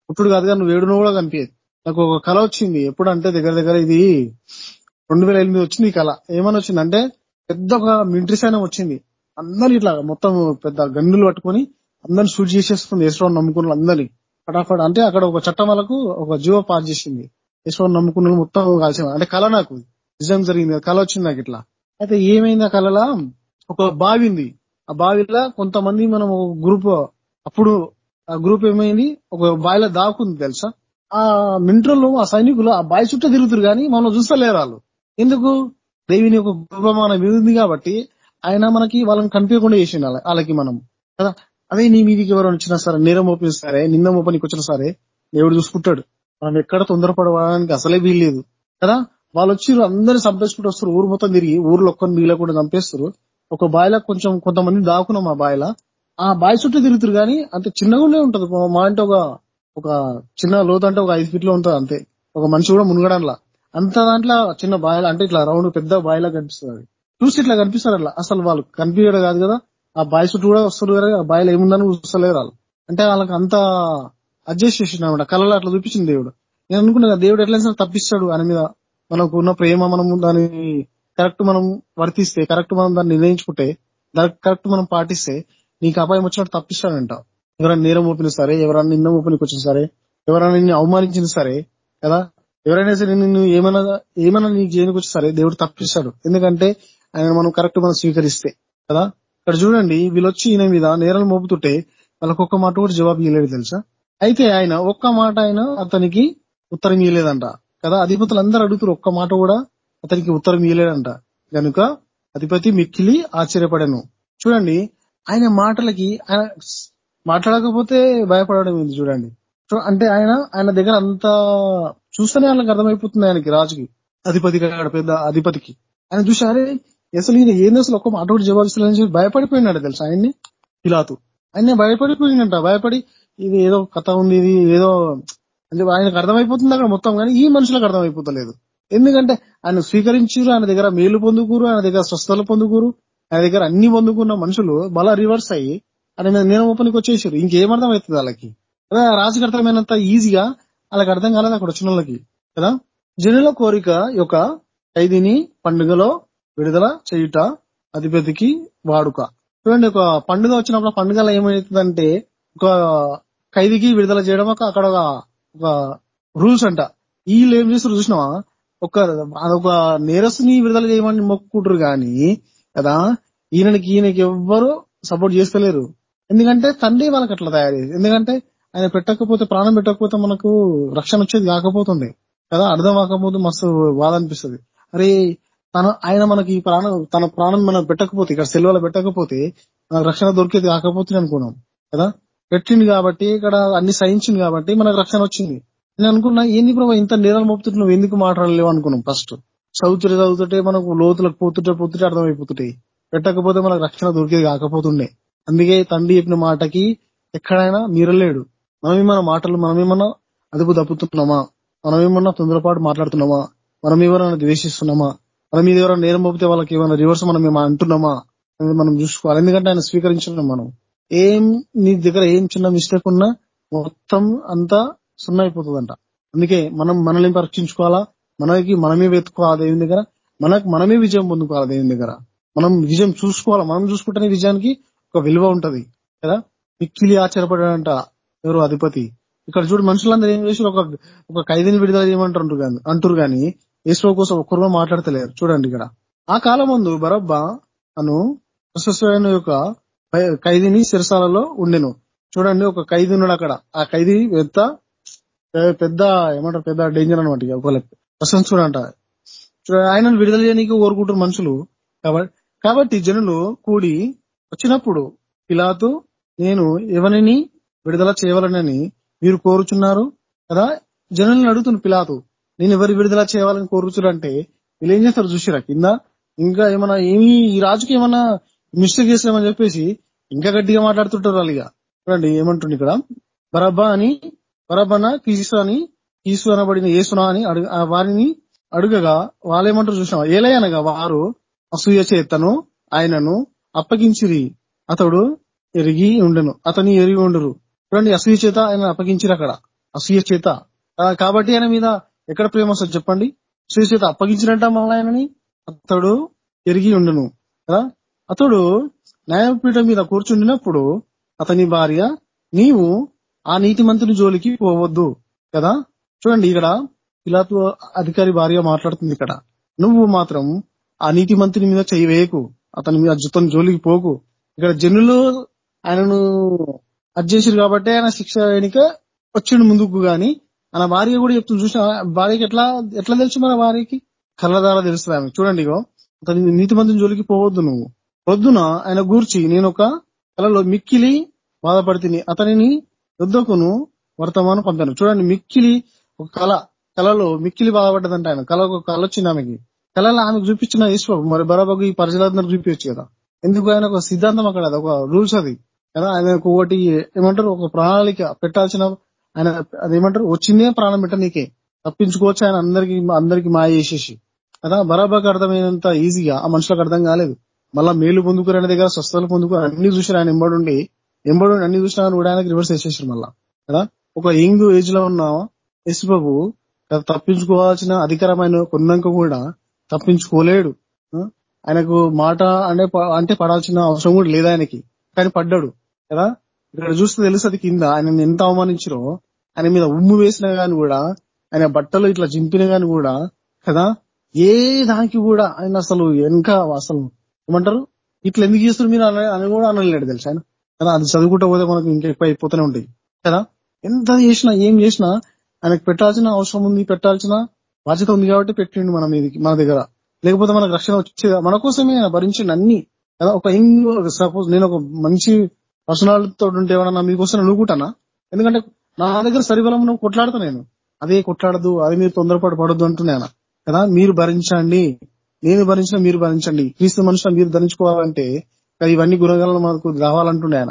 ఇప్పుడు కాదుగా నువ్వు ఏడును కూడా కనిపించదు. నాకు ఒక కళ వచ్చింది. ఎప్పుడంటే దగ్గర దగ్గర ఇది రెండు వేల ఎనిమిది వచ్చింది ఈ కళ ఏమని వచ్చిందంటే పెద్ద ఒక మిలిటరీ సైన్యం వచ్చింది. అందరు ఇట్లా మొత్తం పెద్ద గన్నులు పట్టుకొని అందరిని షూట్ చేసేస్తుంది యశ్వరం నమ్ముకున్న అందరినీ. ఫటాఫట్ అంటే అక్కడ ఒక చట్టం వాళ్ళకు ఒక జీవో పాస్ చేసింది. యశ్వరం నమ్ముకున్న మొత్తం కాల్చి అంటే కళ నాకు. నిజం జరిగింది కళ వచ్చింది నాకు ఇట్లా. అయితే ఏమైంది ఆ కళలా? ఒక బావి ఉంది. ఆ బావిలో కొంతమంది మనం ఒక గ్రూప్ అప్పుడు ఆ గ్రూప్ ఏమైంది? ఒక బావిలో దాకుంది తెలుసా? ఆ మింట్రోలు ఆ సైనికులు ఆ బావి చుట్టూ తిరుగుతారు కానీ మనం చూస్తలేరు వాళ్ళు. ఎందుకు? దేవిని ఒక గృహమానం ఉంది కాబట్టి ఆయన మనకి వాళ్ళని కనిపించకుండా చేసిండు వాళ్ళకి మనం. కదా? అదే నీ మీదికి ఎవరైనా వచ్చినా సరే నేరం మోపిన సరే నిన్న మోపనికి వచ్చినా సరే దేవుడు చూసుకుంటాడు. మనం ఎక్కడ తొందరపడడానికి అసలే వీల్లేదు. కదా? వాళ్ళు వచ్చి అందరినీ సంపేసుకుంటూ వస్తారు ఊరు మొత్తం తిరిగి ఊర్లో ఒక్కరిని మిగిలకుండా చంపేస్తారు. ఒక బాయిలో కొంచెం కొంతమంది దాకున్నాం ఆ బాయ్లా. ఆ బాయ్ చుట్టూ తిరుగుతారు కానీ అంత చిన్నగానే ఉంటది. మా అంటే ఒక ఒక చిన్న లోతు అంటే ఒక ఐదు ఫీట్లో ఉంటది అంతే. ఒక మనిషి కూడా మునగడంలా అంత దాంట్లో చిన్న బాయిల అంటే ఇట్లా రౌండ్ పెద్ద బాయిలా కనిపిస్తుంది చూసి ఇట్లా కనిపిస్తారు అలా అసలు వాళ్ళు కనిపించడం కాదు కదా. ఆ బాయ్ చుట్టూ కూడా వస్తారు కదా. ఆ బాయ్లో ఏముందని చూస్తలేరు వాళ్ళు. అంటే వాళ్ళకి అంత అడ్జస్ట్ చేసిండు అనమాట కళలో అట్లా చూపించింది దేవుడు. నేను అనుకున్నా దేవుడు ఎట్లయినా సరే తప్పిస్తాడు అని మీద మనకు ఉన్న ప్రేమ మనము దాన్ని కరెక్ట్ మనం వర్తిస్తే కరెక్ట్ మనం దాన్ని నిర్ణయించుకుంటే కరెక్ట్ మనం పాటిస్తే నీకు అపాయం వచ్చినట్టు తప్పిస్తాడంట. ఎవరైనా నేరం మోపిన సరే ఎవరైనా నిన్న మోపినకి వచ్చిన సరే ఎవరైనా నిన్ను అవమానించిన సరే కదా? ఎవరైనా సరే నిన్ను ఏమైనా ఏమైనా నీకు చేయనికి వచ్చి సరే దేవుడు తప్పిస్తాడు. ఎందుకంటే ఆయన మనం కరెక్ట్ మనం స్వీకరిస్తే. కదా? ఇక్కడ చూడండి వీళ్ళొచ్చి ఈయన మీద నేరాలు మోపుతుంటే వాళ్ళకి ఒక్క మాట కూడా జవాబు ఇవ్వలేదు తెలుసా? అయితే ఆయన ఒక్క మాట ఆయన అతనికి ఉత్తరం ఇవ్వలేదంట కదా? అధిపతులు అందరూ అడుగుతారు ఒక్క మాట కూడా అతనికి ఉత్తరం ఇయ్యలేదంట. గనుక అధిపతి మిక్కిలి ఆశ్చర్యపడాను. చూడండి ఆయన మాటలకి ఆయన మాట్లాడకపోతే భయపడడం ఏంది చూడండి. సో అంటే ఆయన ఆయన దగ్గర అంత చూస్తేనే వాళ్ళకి అర్థమైపోతుంది ఆయనకి రాజుకి అధిపతికి అక్కడ పెద్ద అధిపతికి. ఆయన చూసారే అసలు ఈయన ఏం అసలు ఒక్క మాట కూడా జవాబిస్తాడని చెప్పి భయపడిపోయినాడు తెలుసు ఆయన్ని? పిలాతు. ఆయన భయపడిపోయిందంట భయపడి ఇది ఏదో కథ ఉంది ఇది ఏదో అంటే ఆయనకు అర్థమైపోతుంది అక్కడ మొత్తం కానీ ఈ మనుషులకు అర్థమైపోతలేదు. ఎందుకంటే ఆయన స్వీకరించారు ఆయన దగ్గర మేలు పొందుకూరు ఆయన దగ్గర స్వస్థలు పొందుకూరు ఆయన దగ్గర అన్ని పొందుకున్న మనుషులు బలా రివర్స్ అయ్యి ఆయన నేను ఓపెన్కి వచ్చేసారు. ఇంకేం అర్థం అవుతుంది వాళ్ళకి? కదా రాజుకి అర్థమైనంత ఈజీగా వాళ్ళకి అర్థం కాలేదు అక్కడ వచ్చిన వాళ్ళకి. కదా? జనుల కోరిక యొక్క ఖైదీని పండుగలో విడుదల చేయుట అధిపతికి వాడుక. చూడండి ఒక పండుగ వచ్చినప్పుడు పండుగలో ఏమవుతుందంటే ఒక ఖైదీకి విడుదల చేయడం ఒక అక్కడ ఒక రూల్స్ అంట. వీళ్ళు ఏం చేస్తారు చూసినావా? ఒక అదొక నేరస్తుని విడుదల చేయమని మొక్కుకుంటారు కానీ కదా ఈయనకి ఈయనకి ఎవ్వరు సపోర్ట్ చేస్తలేరు. ఎందుకంటే తండ్రి వాళ్ళకి అట్లా తయారు చేసి ఎందుకంటే ఆయన పెట్టకపోతే ప్రాణం పెట్టకపోతే మనకు రక్షణ వచ్చేది కాకపోతుంది. కదా అర్థం కాకపోతే మస్తు బాధ అనిపిస్తుంది. అరే తన ఆయన మనకి ఈ ప్రాణం తన ప్రాణం మనం పెట్టకపోతే ఇక్కడ సెల్వలో పెట్టకపోతే మనకు రక్షణ దొరికేది కాకపోతుంది అనుకున్నాం కదా? పెట్టింది కాబట్టి ఇక్కడ అన్ని సహించింది కాబట్టి మనకు రక్షణ వచ్చింది. నేను అనుకున్నా ఏంది ప్రభావ ఇంత నేరాలు మోపుతుంటే నువ్వు ఎందుకు మాట్లాడలేవు అనుకున్నాం ఫస్ట్ చదువుతుంటే చదువుతుంటే మనకు లోతులకు పోతుంటే పోతుంటే అర్థమైపోతుంటాయి. పెట్టకపోతే మనకు రక్షణ దొరికేది కాకపోతుండే. అందుకే తండ్రి చెప్పిన మాటకి ఎక్కడైనా మీరలేడు. మనమేమన్నా మాటలు మనమేమన్నా అదుపు దప్పుతున్నామా మనమేమన్నా తొందరపాటు మాట్లాడుతున్నామా? మనం ఎవరైనా ద్వేషిస్తున్నామా? మన మీద ఎవరైనా నేరం మోపితే వాళ్ళకి ఏమైనా రివర్స్ మనం ఏమైనా అంటున్నామా అనేది మనం చూసుకోవాలి. ఎందుకంటే ఆయన స్వీకరించడం మనం. ఏం నీ దగ్గర ఏం చిన్న మిస్టేక్ ఉన్నా మొత్తం అంతా సున్నా అయిపోతుందంట. అందుకే మనం మనల్ని పరీక్షించుకోవాలా? మనకి మనమే వెతుకోవాలి దేవుని దగ్గర? మనకు మనమే విజయం పొందుకోవాలి దేవుని దగ్గర? మనం విజయం చూసుకోవాలా? మనం చూసుకుంటేనే విజయానికి ఒక విలువ ఉంటది. కదా? మిక్కిలి ఆశ్చర్యపడాడంట ఎవరు అధిపతి. ఇక్కడ చూడు మనుషులందరూ ఏం చేసి ఒక ఒక ఖైదీని విడుదల చేయమంటారు అంటారు కానీ యేసు కోసం ఒక్కరు మాట్లాడతలేరు. చూడండి ఇక్కడ. ఆ కాలం ముందు బరబ్బా అను ప్రశస్తమైన యొక్క ఖైదీని సిరసాలలో ఉండెను. చూడండి ఒక ఖైదీ ఉన్నాడు అక్కడ. ఆ ఖైదీ పెద్ద పెద్ద ఏమంటారు పెద్ద డేంజర్ అనమాట ఇక ఒకళ్ళ ప్రశంసుడంట. ఆయనను విడుదల చేయడానికి కోరుకుంటారు మనుషులు కాబట్టి కాబట్టి జనులు కూడి వచ్చినప్పుడు పిలాతు నేను ఎవరిని విడుదల చేయవాలనని మీరు కోరుచున్నారు కదా? జనుల్ని అడుగుతున్న పిలాతు నేను ఎవరి విడుదల చేయాలని కోరుచురంటే వీళ్ళు ఏం చేస్తారు చూసిరా? కింద ఇంకా ఏమన్నా ఏమి ఈ రాజుకి ఏమన్నా మిస్టేక్ చేసినామని చెప్పేసి ఇంకా గట్టిగా మాట్లాడుతుంటారు వాళ్ళు ఇక. చూడండి ఏమంటుంది ఇక్కడ? బరబ్బా అని బరబ్బన కీసు అని కీసు అనబడిన ఏసునా అని అడుగు ఆ వారిని అడుగగా వాళ్ళేమంటారు చూసినా ఏలయనగా వారు అసూయ చేతను ఆయనను అప్పగించిరి. అతడు ఎరిగి ఉండను. అతని ఎరిగి ఉండరు. చూడండి అసూయ చేత ఆయన అప్పగించిరు అక్కడ అసూయ చేత. కాబట్టి ఆయన మీద ఎక్కడ ప్రేమ వస్తుంది చెప్పండి? అసూయ చేత అప్పగించినట్ట మళ్ళీ ఆయనని అతడు ఎరిగి ఉండును కదా? అతడు న్యాయపీఠం మీద కూర్చుండినప్పుడు అతని భార్య నీవు ఆ నీతిమంతుని జోలికి పోవద్దు కదా? చూడండి ఇక్కడ పిలాతు అధికారి భార్య మాట్లాడుతుంది ఇక్కడ. నువ్వు మాత్రం ఆ నీతిమంతుని మీద చేయవేయకు అతని మీద జుతం జోలికి పోకు. ఇక్కడ జనులు ఆయనను అర్జేసారు కాబట్టి ఆయన శిక్ష వేయనిక వచ్చిండు ముందుకు గాని ఆయన భార్య కూడా చెప్తుంది చూసిన భార్యకి ఎట్లా ఎట్లా తెలుసు మన భార్యకి కళ్ళ ద్వారా తెలుస్తుంది ఆమె. చూడండి ఇగో అతని నీతిమంతుని జోలికి పోవద్దు నువ్వు. పొద్దున ఆయన గూర్చి నేను ఒక కలలో మిక్కిలి బాధపడితిని అతనిని యుద్ధకును వర్తమానం పంపాను చూడండి మిక్కిలి ఒక కళ కళలో మిక్కిలి బాధపడ్డదంట ఆయన. కళ ఒక కళ వచ్చింది ఆమెకి. కళలో ఆమెకు చూపించిన ఈశ్వరు మరి బరాబాగు ఈ పరిచయాలందరూ చూపించచ్చు కదా. ఎందుకు ఆయన ఒక సిద్ధాంతం అక్కడ అది ఒక రూల్స్ అది. కదా ఆయన ఒకటి ఏమంటారు ఒక ప్రణాళిక పెట్టాల్సిన ఆయన అదేమంటారు? వచ్చిందే ప్రాణం పెట్ట నీకే. తప్పించుకోవచ్చు ఆయన అందరికి అందరికి మాయ చేసేసి. కదా బరాబర్ అర్థమైనంత ఈజీగా ఆ మనుషులకు అర్థం కాలేదు. మళ్ళా మేలు పొందుకుని ఆయన దగ్గర స్వస్థలు పొందుకుని అన్ని చూసి ఆయన ఎంబడుండి. ఎంబడుండి అన్ని చూసినా కానీ కూడా ఆయనకి రివర్స్ చేసేసారు మళ్ళా. కదా ఒక యంగ్ ఏజ్లో ఉన్న యేసుబాబు కదా తప్పించుకోవాల్సిన అధికారమైన కొన్నాక కూడా తప్పించుకోలేడు. ఆయనకు మాట అంటే ప- అంటే పడాల్సిన అవసరం కూడా లేదు ఆయనకి. కానీ పడ్డాడు. కదా ఇక్కడ చూస్తే అది కింద. ఆయన ఎంత అవమానించరో ఆయన మీద ఉమ్ము వేసినా గాని కూడా ఆయన బట్టలు ఇట్లా చింపిన గాని కూడా కదా? ఏ దానికి కూడా ఆయన అసలు వెనక అసలు ఏమంటారు? ఇట్లా ఎందుకు చేస్తున్నారు మీరు అని అని కూడా అనలేడు తెలుసు ఆయన? కదా? అది చదువుకుంటూ పోతే మనకు ఇంకా ఎక్కువ అయిపోతూనే ఉంటాయి. కదా? ఎంత చేసినా ఏం చేసినా ఆయనకు పెట్టాల్సిన అవసరం ఉంది పెట్టాల్సిన బాధ్యత ఉంది కాబట్టి పెట్టిండు మన ఇది మన దగ్గర. లేకపోతే మనకు రక్షణ వచ్చేది మన కోసమే ఆయన భరించిండు అన్ని. కదా? ఒక యంగ్ సపోజ్ నేను ఒక మంచి వసనాలతో ఉంటే ఏమన్నా మీకోసం అనుకుంటానా ఎందుకంటే నా దగ్గర సరిబలం నువ్వు కొట్లాడతా నేను. అదే కొట్లాడదు అది మీరు తొందరపాటు పడద్దు అంటున్నాను కదా? మీరు భరించండి. నేను భరించిన మీరు భరించండి. క్రీస్తు మనుషులు మీరు ధరించుకోవాలంటే ఇవన్నీ గుణగాలను మనకు కావాలంటుండే ఆయన.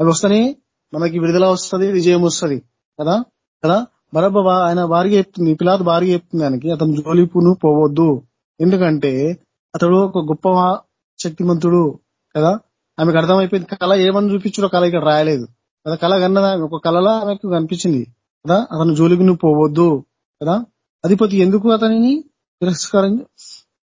అవి వస్తేనే మనకి విడుదల వస్తుంది విజయం వస్తది. కదా? కదా? బరబ్బ ఆయన భారీగా చెప్తుంది పిలాతు భారీగా చెప్తుంది ఆయనకి అతను జోలిపును పోవద్దు. ఎందుకంటే అతడు ఒక గొప్ప శక్తిమంతుడు. కదా? ఆమెకు అర్థమైపోయింది. కళ ఏమని చూపించాడో కళ ఇక్కడ రాయలేదు. కదా కళ కన్నదా? ఒక కళలా ఆమెకు కనిపించింది. కదా అతను జోలికి నువ్వు పోవద్దు. కదా అధిపతి ఎందుకు అతనిని తిరస్కరం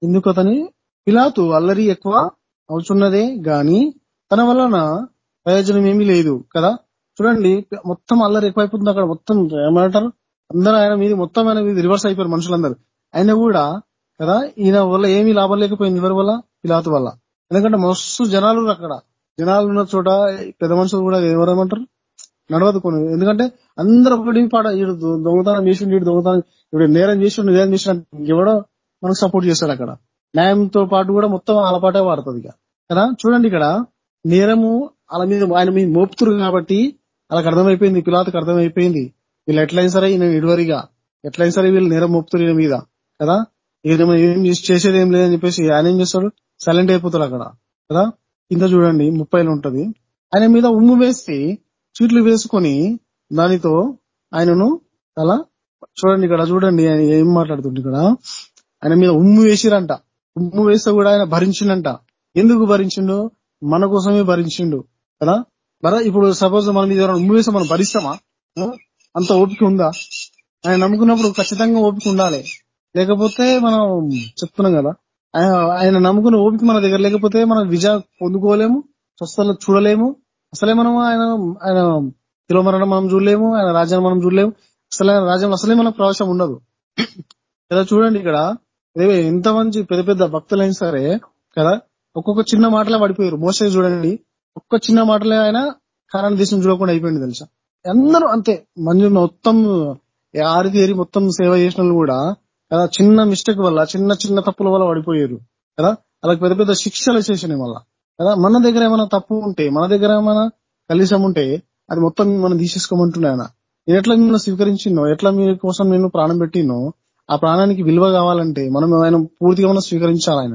ఎందుకు అతని? పిలాతు అల్లరి ఎక్కువ అవుతున్నదే గాని తన వలన ప్రయోజనం ఏమీ లేదు. కదా చూడండి మొత్తం అల్లరి ఎక్కువైపోతుంది అక్కడ. మొత్తం ఏమంటారు? అందరూ ఆయన మీద మొత్తం ఆయన మీద రివర్స్ అయిపోయారు మనుషులందరూ. ఆయన కూడా కదా ఈయన వల్ల ఏమీ లాభం లేకపోయింది ఎవరి వల్ల? పిలాతు వల్ల. ఎందుకంటే మస్తు జనాలు అక్కడ. జనాలు ఉన్న చోట పెద్ద మనుషులు కూడా ఎవరేమంటారు? నడవదు కొన్ని. ఎందుకంటే అందరూ ఒకటి పాట ఈడు దొంగతనం చేసిండు ఈడు దొంగతనం ఇప్పుడు నేరం చేసిండు నేరం చేసిన ఎవడో మనకు సపోర్ట్ చేస్తాడు అక్కడ. న్యాయంతో పాటు కూడా మొత్తం అలపాటే వాడుతుంది ఇక. కదా? చూడండి ఇక్కడ. నేరము వాళ్ళ మీద ఆయన మీద మోపుతురు కాబట్టి వాళ్ళకి అర్థమైపోయింది. పిలాతకు అర్థమైపోయింది. వీళ్ళు ఎట్లయినా సరే ఈయన ఇడువరిగా ఎట్లయినా సరే వీళ్ళు నేరం మోపుతురు మీద. కదా? ఏదేమో ఏం చేసి- చేసేది ఏం లేదని చెప్పేసి ఆయన ఏం చేస్తాడు? సైలెంట్ అయిపోతారు అక్కడ. కదా? కింద చూడండి ముప్పైలో ఉంటది. ఆయన మీద ఉమ్ము వేసి చీట్లు వేసుకొని దానితో ఆయనను అలా చూడండి ఇక్కడ చూడండి ఆయన ఏం మాట్లాడుతుంది ఇక్కడ. ఆయన మీద ఉమ్ము వేసిరంట. ఉమ్ము వేస్తే కూడా ఆయన భరించిండంట. ఎందుకు భరించిండు? మన కోసమే భరించిండు. కదా? మరి ఇప్పుడు సపోజ్ మన మీద ఎవరైనా ఉమ్ము వేస్తే మనం భరిస్తామా? అంత ఓపిక ఉందా? ఆయన నమ్ముకున్నప్పుడు ఖచ్చితంగా ఓపిక ఉండాలి. లేకపోతే మనం చెప్తున్నాం కదా ఆయన ఆయన నమ్ముకున్న ఓపిక మన దగ్గర లేకపోతే మనం విజయ పొందుకోలేము స్వస్థలు చూడలేము. అసలే మనం ఆయన ఆయన తిరుమరణం మనం చూడలేము ఆయన రాజ్యాన్ని మనం చూడలేము. అసలు ఆయన రాజ్యంలో అసలే మనకు ప్రవేశం ఉండదు. కదా చూడండి ఇక్కడ. ఎంత మంచి పెద్ద పెద్ద భక్తులైనా సరే కదా ఒక్కొక్క చిన్న మాటలే పడిపోయారు. మోసే చూడండి. ఒక్క చిన్న మాటలే ఆయన కారణ దేశం చూడకుండా అయిపోయింది తెలుసా? అందరూ అంతే. మంజు మొత్తం ఆరితేరి మొత్తం సేవ చేసిన వాళ్ళు కూడా కదా చిన్న మిస్టేక్ వల్ల చిన్న చిన్న తప్పుల వల్ల పడిపోయారు కదా? అలాగే పెద్ద పెద్ద శిక్షలు చేసినాయి వల్ల కదా? మన దగ్గర ఏమైనా తప్పు ఉంటే మన దగ్గర ఏమైనా కలిసం ఉంటే అది మొత్తం మనం తీసేసుకోమంటున్నాయన నేను ఎట్లా మిమ్మల్ని స్వీకరించినో ఎట్లా మీ కోసం నేను ప్రాణం పెట్టినో ఆ ప్రాణానికి విలువ కావాలంటే మనం ఆయన పూర్తిగా మనం స్వీకరించాలి ఆయన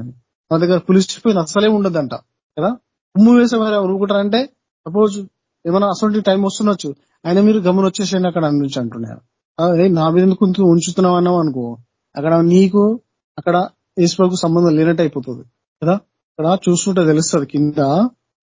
మన దగ్గర పులిసిపోయిన అసలే ఉండదంట కదా? ఉమ్ము వేసే వారు ఊరుకుంటారంటే సపోజ్ ఏమైనా అసలు టైం వస్తుండొచ్చు ఆయన మీరు గమనం వచ్చేసేయండి అక్కడ అని నుంచి అంటున్నారు నా మీద ఎందుకు ఉంచుతున్నావు అన్నావు అనుకో అక్కడ నీకు అక్కడ ఈశ్వరకు సంబంధం లేనట్టు అయిపోతుంది. కదా? ఇక్కడ చూస్తుంటే తెలుస్తుంది కింద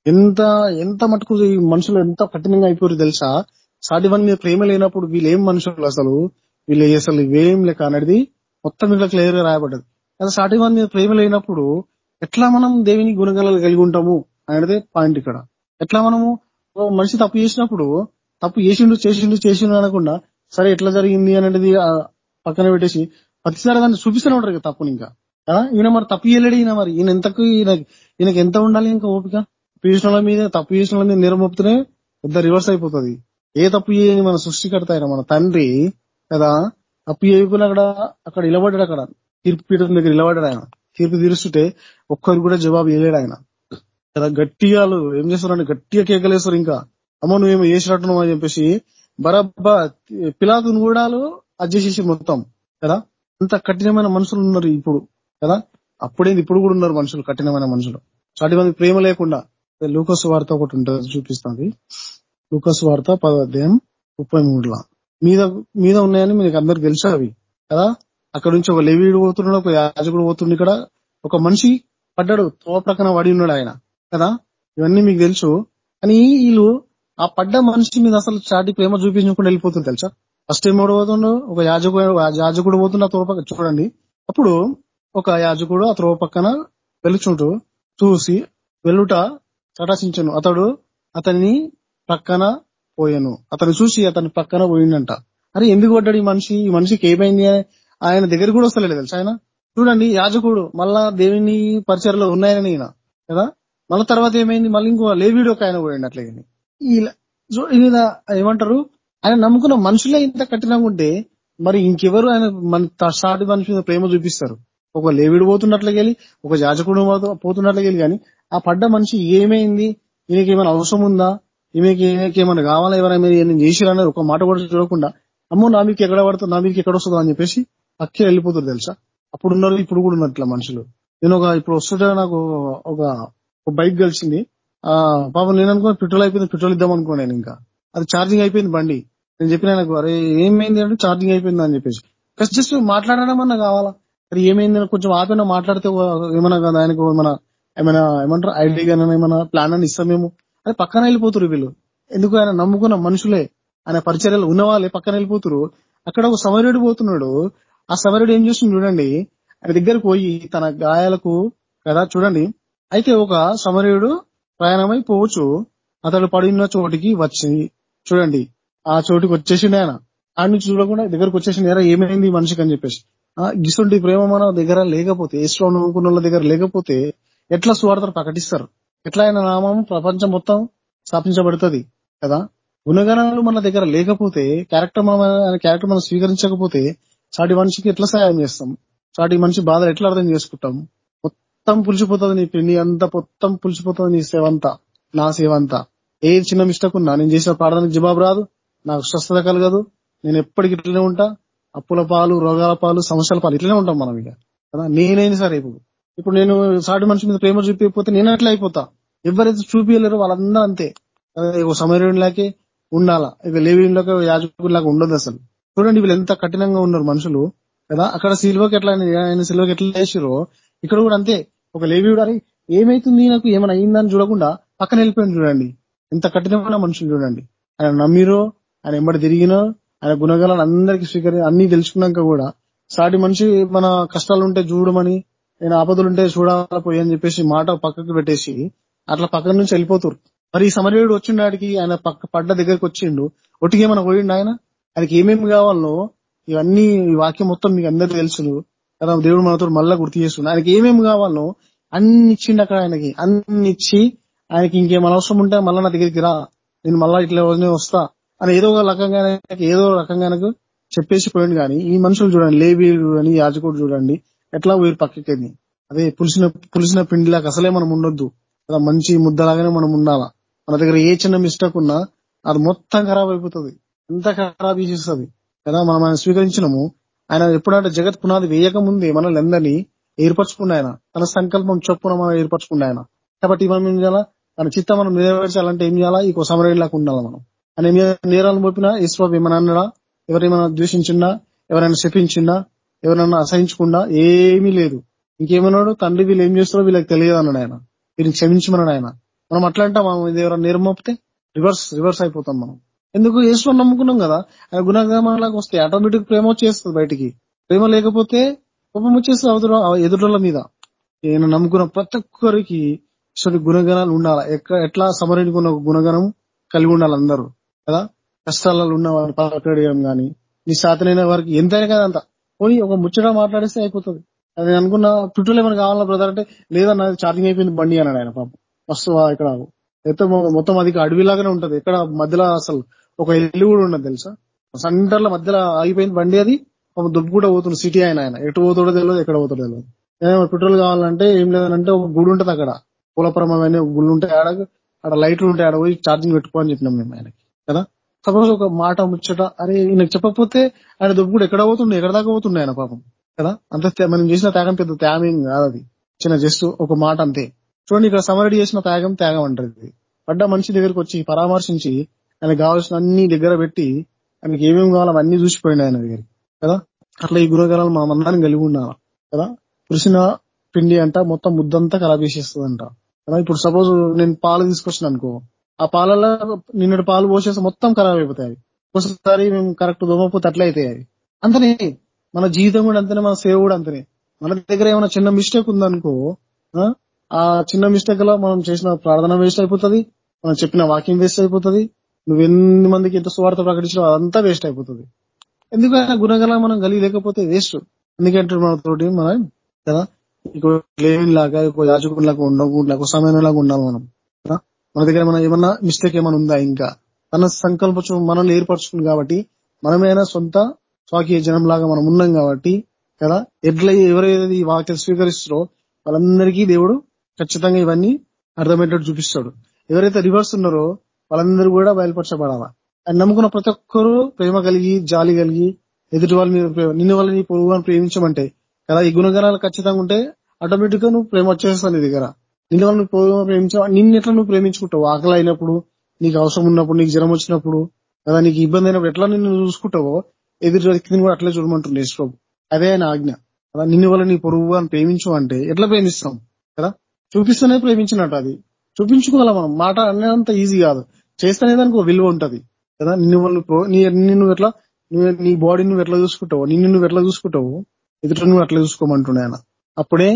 ఎంత ఎంత మటుకు ఈ మనుషులు ఎంత కఠినంగా అయిపోయారు తెలుసా? సాటి వన్ మీద ప్రేమ లేనప్పుడు వీళ్ళు ఏం మనుషులు అసలు? వీళ్ళు అసలు ఇవేం లెక్క అనేది మొత్తం ఇక్కడ క్లియర్గా రాయబడ్డది. కదా సాటి వన్ మీద ప్రేమ లేనప్పుడు ఎట్లా మనం దేవిని గుణగణాలు కలిగి ఉంటాము అనేది పాయింట్ ఇక్కడ. ఎట్లా మనము ఓ మనిషి తప్పు చేసినప్పుడు తప్పు చేసిండు చేసిండు చేసిండు అనకుండా సరే ఎట్లా జరిగింది అనేది పక్కన పెట్టేసి ప్రతిసారి దాన్ని చూపిస్తూనే ఉంటారు కదా తప్పుని ఇంకా. ఈయన మరి తప్పు చేయలేడు ఈయన మరి. ఈయన ఎంతకు ఈయన ఈయనకి ఎంత ఉండాలి ఇంకా ఓపిక? పీషణల చేసిన వాళ్ళ మీద తప్పు చేసిన వాళ్ళ మీద నేరం పెద్ద రివర్స్ అయిపోతుంది. ఏ తప్పు చేయని మన సృష్టికర్త ఆయన మన తండ్రి కదా? తప్పు చేయకుండా అక్కడ అక్కడ నిలబడ్డాడు అక్కడ. తీర్పు పీఠం దగ్గర నిలబడ్డాడు ఆయన. తీర్పు తీరుస్తుంటే ఒక్కరు కూడా జవాబు ఇవ్వలేడు ఆయన. కదా గట్టిగాలు ఏం చేస్తారంటే గట్టిగా కేకలేస్తారు ఇంకా. అమ్మ నువ్వేమో చేసినట్టున్నావు అని చెప్పేసి బరబ్బా పిలాతును కూడా అది చేసేసి మొత్తం కదా? అంత కఠినమైన మనుషులు ఉన్నారు ఇప్పుడు కదా? అప్పుడేంది? ఇప్పుడు కూడా ఉన్నారు మనుషులు కఠినమైన మనుషులు. చాటి మంది ప్రేమ లేకుండా. లూకస్ వార్త ఒకటి ఉంటుంది చూపిస్తుంది. లూకస్ వార్త పదో అధ్యాయం ముప్పై మూడులా. మీద మీద ఉన్నాయని మీకు అందరికి తెలుసు అవి? కదా? అక్కడ నుంచి ఒక లెవీడు పోతున్నాడు ఒక యాజకుడు పోతుండు ఇక్కడ. ఒక మనిషి పడ్డాడు తోవ ప్రక్కన పడి ఉన్నాడు ఆయన. కదా? ఇవన్నీ మీకు తెలుసు. కానీ వీళ్ళు ఆ పడ్డ మనిషి మీద అసలు చాటి ప్రేమ చూపించకుండా వెళ్ళిపోతుంది తెలుసా? ఫస్ట్ ఏం పోతుండు? ఒక యాజకుడు యాజకుడు పోతుండే ఆ త్రోవ పక్క చూడండి. అప్పుడు ఒక యాజకుడు ఆ త్రోవ పక్కన వెలుచుంటూ చూసి వెలుట చటాసించను అతడు అతన్ని పక్కన పోయాను. అతను చూసి అతని పక్కన పోయిండంట. అరే ఎందుకు పడ్డాడు ఈ మనిషి? ఈ మనిషికి ఏమైంది ఆయన దగ్గర కూడా వస్తలేదు తెలుసు ఆయన? చూడండి యాజకుడు మళ్ళా దేవుని పరిచయలో ఉన్నాయని ఈయన కదా? మళ్ళా తర్వాత ఏమైంది? మళ్ళీ ఇంకో లేవీడు ఒక ఆయన పోయిండు అట్లా ఈయన ఏమంటారు? ఆయన నమ్ముకున్న మనుషులే ఇంత కఠినంగా ఉంటే మరి ఇంకెవరు ఆయన మన సాటి మనిషి మీద ప్రేమ చూపిస్తారు? ఒక లేవిడు పోతున్నట్లకెళ్ళి ఒక యాజకుడు పోతు- పోతున్నట్లకెళ్ళి కానీ ఆ పడ్డ మనిషి ఏమైంది? ఈయనకి ఏమైనా అవసరం ఉందా? ఈమెకి ఈమెకి ఏమైనా కావాలా? ఎవరైనా ఏమైనా చేసిరనేది ఒక మాట కూడా చూడకుండా అమ్మో నా మీకు ఎక్కడ పడుతుంది నా మీకు ఎక్కడ వస్తుందో అని చెప్పేసి పక్కే వెళ్ళిపోతారు తెలుసా? అప్పుడు ఉన్నారు ఇప్పుడు కూడా ఉన్నట్ల మనుషులు. నేను ఒక ఇప్పుడు వస్తుంటే నాకు ఒక బైక్ కలిసింది. ఆ పాపం నేను అనుకున్నాను పెట్రోల్ అయిపోయింది పెట్రోల్ ఇద్దాం అనుకున్నాను ఇంకా. అది ఛార్జింగ్ అయిపోయింది బండి. నేను చెప్పిన నాకు అరే ఏమైంది అంటే ఛార్జింగ్ అయిపోయింది? అని చెప్పేసి. జస్ట్ మాట్లాడడం అన్న కావాలా? మరి ఏమైంది? అని కొంచెం ఆపిన? మాట్లాడితే ఏమన్నా కదా ఆయనకు ఏమైనా ఏమైనా ఏమంటారు? ఐడి కానీ ఏమైనా ప్లాన్ అని ఇస్తామేమో అని పక్కన వెళ్ళిపోతురు వీళ్ళు. ఎందుకు ఆయన నమ్ముకున్న మనుషులే? ఆయన పరిచర్యలు ఉన్న వాళ్ళే పక్కన వెళ్ళిపోతురు అక్కడ ఒక సమరుడు పోతున్నాడు. ఆ సమరుడు ఏం చేస్తుంది చూడండి. ఆయన దగ్గరకు పోయి తన గాయాలకు కదా చూడండి. అయితే ఒక సమరయుడు ప్రయాణమై పోవచ్చు అతడు పడిన చోటికి వచ్చి చూడండి. ఆ చోటికి వచ్చేసిండు ఆయన. ఆయన చూడకుండా దగ్గరకు వచ్చేసిండు. ఎరా ఏమైంది మనిషికి అని చెప్పేసి. గిసుంటి ప్రేమ మన దగ్గర లేకపోతే ఏసులో నమ్ముకున్న వాళ్ళ దగ్గర లేకపోతే ఎట్లా స్వార్థను ప్రకటిస్తారు? ఎట్లా ఆయన నామం ప్రపంచం మొత్తం స్థాపించబడుతుంది? కదా? గుణగణాలు మన దగ్గర లేకపోతే క్యారెక్టర్ మన క్యారెక్టర్ మనం స్వీకరించకపోతే సాటి మనిషికి ఎట్లా సహాయం చేస్తాం? సాటి మనిషి బాధ ఎట్లా అర్థం చేసుకుంటాం? మొత్తం పులిచిపోతుంది నీ నీ అంతా మొత్తం పులిచిపోతుంది నీ సేవంతా నా సేవంతా ఏ చిన్న మిస్టేక్ ఉన్నా నేను చేసిన ప్రార్థనకు జవాబు రాదు. నాకు స్వస్థత కలగదు. నేను ఎప్పటికి ఇట్లనే ఉంటా. అప్పుల పాలు రోగాల పాలు సమస్యల పాలు ఇట్లనే ఉంటాం మనం ఇక. కదా? నేనైనా సరే ఇప్పుడు. ఇప్పుడు నేను సాటి మనిషి మీద ప్రేమ చూపించకపోతే నేను అట్లా అయిపోతా. ఎవరైతే చూపించలేరు వాళ్ళందరూ అంతే. అదే ఉండాలా? ఇక లేవీలాగా యాజకులాగా ఉండదు అసలు. చూడండి వీళ్ళు ఎంత కఠినంగా ఉన్నారు మనుషులు. కదా? అక్కడ సిల్వకి ఎట్లా ఆయన సిల్వకి ఎట్లా వేసిరో ఇక్కడ కూడా అంతే. ఒక లేవీడు అరే ఏమైతుంది నాకు? ఏమైనా అయిందని చూడకుండా పక్కన వెళ్ళిపోయింది చూడండి. ఎంత కఠినమైన మనుషులు చూడండి. ఆయన నమ్మిరో ఆయన ఎంబడి తిరిగినా ఆయన గుణగలను అందరికి స్వీకరి అన్ని తెలుసుకున్నాక కూడా సాటి మనిషి మన కష్టాలు ఉంటే చూడమని నేను ఆపదలుంటే చూడాలి పోయి అని చెప్పేసి మాట పక్కకు పెట్టేసి అట్లా పక్కన నుంచి వెళ్ళిపోతారు మరి ఈ సమరయుడు వచ్చిండాడికి ఆయన పక్క పడ్డ దగ్గరకు వచ్చిండు. ఒట్టికేమన్నా మన పోయిండు ఆయన? ఆయనకి ఏమేమి కావాలో ఇవన్నీ ఈ వాక్యం మొత్తం మీకు అందరికీ తెలుసు కదా దేవుడు మనతో మళ్ళా గుర్తు చేస్తుండు ఆయనకి ఏమేమి కావాలో అన్ని ఇచ్చిండు అక్కడ ఆయనకి. అన్ని ఇచ్చి ఆయనకి ఇంకేం అవసరం ఉంటే మళ్ళా నా దగ్గరికి రా. నేను మళ్ళా ఇట్లా వస్తా. అని ఏదో ఒక రకంగా ఏదో ఒక రకంగా చెప్పేసి పోయింది కానీ ఈ మనుషులు చూడండి లేవి అని యాజకుడు చూడండి ఎట్లా వీరు పక్కకి అదే పులిసిన పులిసిన పిండిలాగా అసలే మనం ఉండొద్దు. కదా మంచి ముద్దలాగానే మనం ఉండాలా. మన దగ్గర ఏ చిన్న మిస్టేక్ ఉన్నా అది మొత్తం ఖరాబ్ అయిపోతుంది. ఎంత ఖరాబ్ చేసేస్తుంది. కదా మనం ఆయన స్వీకరించినము. ఆయన ఎప్పుడంటే జగత్ పునాది వేయక ముందే మనల్ని అందరినీ ఏర్పరచుకున్న ఆయన. తన సంకల్పం చొప్పున మనం ఏర్పరచుకున్న ఆయన. కాబట్టి మనం ఏం చేయాలా? తన చిత్తం మనం నెరవేర్చాలంటే ఏం చేయాలా? ఈ సమరేలాగా ఉండాలి మనం. ఆయన మీద నేరాలు మోపినా ఈశ్వరు ఏమైనా ఎవరేమైనా ద్వేషించినా ఎవరైనా శపించినా ఎవరైనా అసహించకుండా ఏమీ లేదు. ఇంకేమన్నాడు? తండ్రి వీళ్ళు ఏం చేస్తారో వీళ్ళకి తెలియదు అన్నాడు ఆయన. వీరిని క్షమించమన్నాడు ఆయన. మనం అట్లా అంటాం ఇది ఎవరైనా నేరం మోపితే రివర్స్ రివర్స్ అయిపోతాం మనం. ఎందుకు? ఈశ్వరు నమ్ముకున్నాం కదా. ఆయన గుణగమాలకు వస్తే ఆటోమేటిక్ ప్రేమ వచ్చేస్తుంది బయటికి. ప్రేమ లేకపోతే కోపం వచ్చేస్తుంది అవతల ఎదురుల మీద. నేను నమ్ముకున్న ప్రతి ఒక్కరికి ఈశ్వరి గుణగణాలు ఉండాలి? ఎక్క ఎట్లా సమరణికున్న గుణగణం కలిగి ఉండాలి అందరూ. కదా? కష్టాలలో ఉన్న వారిని పలకడేయడం కానీ నీ సాతనైన వారికి ఎంతైనా కదా అంత. పోయి ఒక ముచ్చట మాట్లాడిస్తే అయిపోతుంది. అది అనుకున్న పెట్రోల్ ఏమైనా కావాలా బ్రదర్ అంటే లేదన్న ఛార్జింగ్ అయిపోయింది బండి అన్నాడు ఆయన పాపం. ఫస్ట్ ఇక్కడ అయితే మొత్తం అది అడవిలాగానే ఉంటది. ఇక్కడ మధ్యలో అసలు ఒక ఇల్లు కూడా ఉండదు తెలుసా? సెంటర్లో మధ్యలో ఆగిపోయింది బండి అది. ఒక దుబ్బు కూడా పోతుంది. సిటీ ఆయన ఆయన. ఎటు పోతాడో తెలియదు ఎక్కడ పోతాడో తెలియదు. పెట్రోల్ కావాలంటే ఏం లేదంటే ఒక గుడి ఉంటది అక్కడ. పూలపురం అనే గుళ్ళు ఉంటాయి. ఆడ ఆడ లైట్లు ఉంటాయి. ఆడ పోయి ఛార్జింగ్ పెట్టుకో అని చెప్పినాం మేము ఆయనకి. కదా? సపోజ్ ఒక మాట ముచ్చట అరే ఈయనకు చెప్పకపోతే ఆయన దుబ్బు కూడా ఎక్కడ పోతుండే? ఎక్కడ దాకా పోతుండే ఆయన పాపం? కదా? అంత మనం చేసిన త్యాగం పెద్ద త్యాగం కాదు అది. చిన్న జస్ట్ ఒక మాట అంతే. చూడండి ఇక్కడ సమరడి చేసిన త్యాగం త్యాగం అంటారు ఇది. పడ్డ మనిషి దగ్గరకు వచ్చి పరామర్శించి ఆయనకు కావాల్సిన అన్ని దగ్గర పెట్టి ఆయనకి ఏమేమి కావాలో అవన్నీ చూసిపోయింది ఆయన దగ్గరికి. కదా? అట్లా ఈ గుణగణాలు మనం అందరం కలిగి ఉండాలి? కదా? కృష్ణ పిండి అంట మొత్తం ముద్దంతా ఖరాబ్ చేసేస్తుంది అంట కదా? ఇప్పుడు సపోజ్ నేను పాలు తీసుకొచ్చిన అనుకో. ఆ పాలలో నిన్నటి పాలు పోసేసి మొత్తం ఖరాబ్ అయిపోతాయి ఒకసారి మేము కరెక్ట్ దోమపోతే అట్లా అవుతాయి అవి. అంతనే. మన జీవితం కూడా అంతనే మన సేవ కూడా అంతనే. మన దగ్గర ఏమైనా చిన్న మిస్టేక్ ఉందనుకో ఆ చిన్న మిస్టేక్లో మనం చేసిన ప్రార్థన వేస్ట్ అయిపోతుంది మనం చెప్పిన వాక్యం వేస్ట్ అయిపోతుంది నువ్వు ఎన్ని మందికి ఎంత స్వార్థ ప్రకటించావు అదంతా వేస్ట్ అయిపోతుంది. ఎందుకైనా గుణగల మనం కలిగి లేకపోతే వేస్ట్ ఎందుకంటే మన తోటి మనం కదా? లేని లాగా యాజకులాగా ఉండకుండా ఒక సమయంలాగా ఉండాలి మనం మన దగ్గర మన ఏమన్నా మిస్టేక్ ఏమైనా ఉందా ఇంకా? తన సంకల్పం మనల్ని ఏర్పరచుకుంది కాబట్టి మనమైనా సొంత స్వాకీయ జనం లాగా మనం ఉన్నాం కాబట్టి కదా? ఎట్లా ఎవరైతే ఈ వాక్యం స్వీకరిస్తారో వాళ్ళందరికీ దేవుడు ఖచ్చితంగా ఇవన్నీ అర్థమయ్యేటట్టు చూపిస్తాడు. ఎవరైతే రివర్స్ ఉన్నారో వాళ్ళందరూ కూడా బయలుపరచబడాలా? ఆయన నమ్ముకున్న ప్రతి ఒక్కరూ ప్రేమ కలిగి జాలి కలిగి ఎదుటి వాళ్ళని నిన్ను వాళ్ళని పొరుగు ప్రేమించమంటే కదా? ఈ గుణగణాలు ఖచ్చితంగా ఉంటే ఆటోమేటిక్గా నువ్వు ప్రేమ వచ్చేస్తాను నీ దగ్గర. నిన్ను నువ్వు ప్రేమించావు ప్రేమించ నిన్ను ఎట్లా నువ్వు ప్రేమించుకుంటావు? ఆకలి అయినప్పుడు నీకు అవసరం ఉన్నప్పుడు నీకు జ్వరం వచ్చినప్పుడు కదా నీకు ఇబ్బంది అయినప్పుడు ఎట్లా నిన్ను చూసుకుంటావో ఎదురు వ్యక్తిని కూడా అట్లే చూడమంటుండే ప్రభు అదే ఆయన ఆజ్ఞ. కదా నిన్ను వల్ల నీ పొరుగు అని ప్రేమించు అంటే ఎట్లా ప్రేమిస్తాం? కదా? చూపిస్తేనే ప్రేమించినట్టు అది. చూపించుకోగలం మనం? మాట అనేంత ఈజీ కాదు. చేస్తేనే దానికి ఒక విలువ ఉంటది. కదా? నిన్ను వాళ్ళు నిన్ను ఎట్లా నీ బాడీ నువ్వు ఎట్లా చూసుకుంటావు నిన్ను నువ్వు ఎట్లా చూసుకుంటావు ఎదుట నువ్వు అట్లా చూసుకోమంటుండే ఆయన. అప్పుడే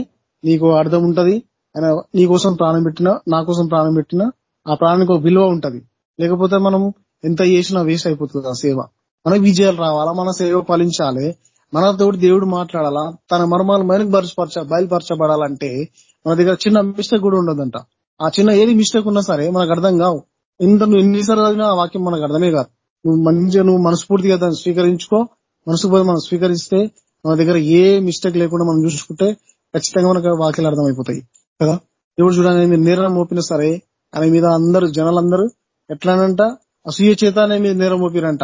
నీకు అర్థం ఉంటది ఆయన నీ కోసం ప్రాణం పెట్టినా నా కోసం ప్రాణం పెట్టినా ఆ ప్రాణానికి ఒక విలువ ఉంటది. లేకపోతే మనం ఎంత చేసినా వేస్ట్ అయిపోతుంది ఆ సేవ. మన విజయాలు రావాలా? మన సేవ ఫలించాలి? మనతో దేవుడు మాట్లాడాలా? తన మర్మాలు మనకు బయలుపరచ బయలుపరచబడాలంటే మన దగ్గర చిన్న మిస్టేక్ కూడా ఉండదంట. ఆ చిన్న ఏది మిస్టేక్ ఉన్నా సరే మనకు అర్థం కావు. ఇంత నువ్వు ఎన్నిసార్లు చదివినా ఆ వాక్యం మనకు అర్థమే కాదు. నువ్వు మంచిగా నువ్వు మనస్ఫూర్తిగా దాన్ని స్వీకరించుకో. మనసు మనం స్వీకరిస్తే మన దగ్గర ఏ మిస్టేక్ లేకుండా మనం చూసుకుంటే ఖచ్చితంగా మనకు వాక్యాలు అర్థమైపోతాయి. కదా? దేవుడు చూడని మీరు నేరం మోపినా సరే ఆయన మీద అందరూ జనాలందరూ ఎట్లానంట? అసూయ చేత అనే మీద నేరం మోపిరంట.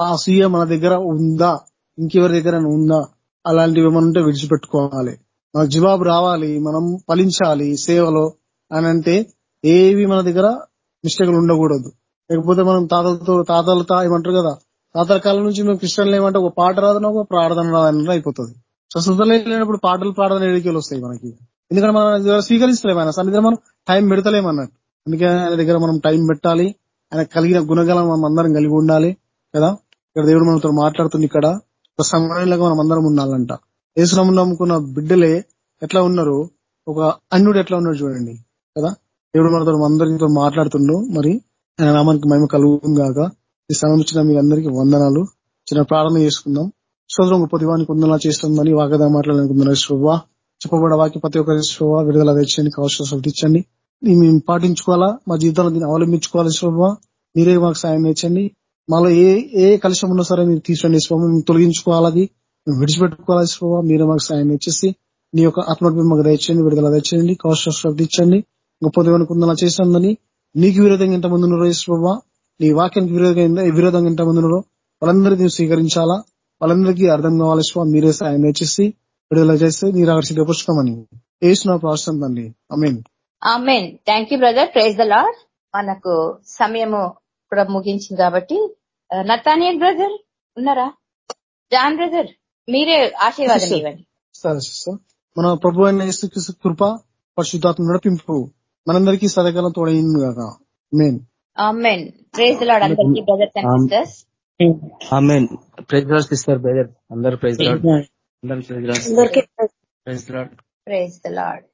ఆ అసూయ మన దగ్గర ఉందా? ఇంకెవరి దగ్గర ఉందా? అలాంటివి ఏమైనా ఉంటే విడిచిపెట్టుకోవాలి. మన జవాబు రావాలి మనం ఫలించాలి సేవలో అని అంటే ఏవి మన దగ్గర మిస్టేక్లు ఉండకూడదు. లేకపోతే మనం తాతలతో తాతలతో ఏమంటారు కదా? తాతల కాలం నుంచి మేము క్రిస్టియన్లు ఏమంటే ఒక పాట రాదన ఒక ప్రార్థన రాదనో అయిపోతుంది. స్వస్థత లేనప్పుడు పాటలు ప్రార్థన ఎడికలు వస్తాయి మనకి. ఎందుకంటే మనం దగ్గర స్వీకరిస్తలేము ఆయన సన్నిధిలో మనం టైం పెడతలేము అన్నట్టు. అందుకే ఆయన దగ్గర మనం టైం పెట్టాలి. ఆయన కలిగిన గుణగలం మనం అందరం కలిగి ఉండాలి. కదా? ఇక్కడ దేవుడు మనతో మాట్లాడుతుంది ఇక్కడ. ఒక సమయంలో మనం అందరం ఉండాలంట. ఏసునామం నమ్ముకున్న బిడ్డలే ఎట్లా ఉన్నారు? ఒక అన్యుడు ఎట్లా ఉన్నాడు చూడండి. కదా? దేవుడు మనతో అందరితో మాట్లాడుతుండు. మరి ఆయన నామానికి మేము కలుగుతుంది కాక ఈ సమయం ఇచ్చిన మీ అందరికి వందనాలు. చిన్న ప్రార్థన చేసుకుందాం. సోదరం పొదివానికి వందనాలు చేస్తుందని వాగదా మాట్లాడాలనుకుంటున్నారు శోభా చెప్పబడిన వాక్య ప్రతి ఒక్క శోభ విడుదల తెచ్చండి కావాల్సిన తెచ్చండి మేము పాటించుకోవాలా? మా జీవితంలో దీన్ని అవలంబించుకోవాలి శోభ? మీరే మాకు సాయం తెచ్చండి. మాలో ఏ ఏ కలుషం ఉన్నా సరే మీరు తీసుకోండి శోభ. మేము తొలగించుకోవాలి మేము విడిచిపెట్టుకోవాలి శోభ? మీరే మాకు సాయం ఇచ్చేసి నీ యొక్క ఆత్మకు మాకు దయచేయండి విడుదల తెచ్చండి కావాల్సిన ఇచ్చండి గొప్ప దేవుని కుందన చేసినందని నీకు విరోధంగా ఎంతమంది ఉన్నారో శోభ? నీ వాక్యానికి విరోధంగా విరోధంగా ఇంతమంది ఉన్నారో వాళ్ళందరికీ స్వీకరించాలా? వాళ్ళందరికీ అర్థం కావాలి స్వామి మీరే సాయం తెచ్చేసి విడుదల చేస్తే మీరు అక్కడ సిద్ధపరుచుకోమని వేసిన ప్రాసం తండ్రి. Amen amen. Thank you brother praise the Lord మనకు సమయము కూడా ముగించింది కాబట్టి. నతానియల్ బ్రదర్ ఉన్నారా? జాన్ బ్రదర్ మీరే ఆశీర్వాదం. ఇవ్వండి. సరే మన ప్రభు అయిన యేసుక్రీస్తు కృప పరిశుద్ధాత్మ నడిపింపు మనందరికీ సదకాలం తోడైంది కాక మెయిన్ ఆమెన్. ప్రైజ్ లాడ్ అందరికీ brothers and Amen. Sisters amen. Praise Lord sister brother అందరు ప్రైజ్ లాడ్ అందరు ప్రైజ్ లాడ్ అందరికీ praise Lord praise the Lord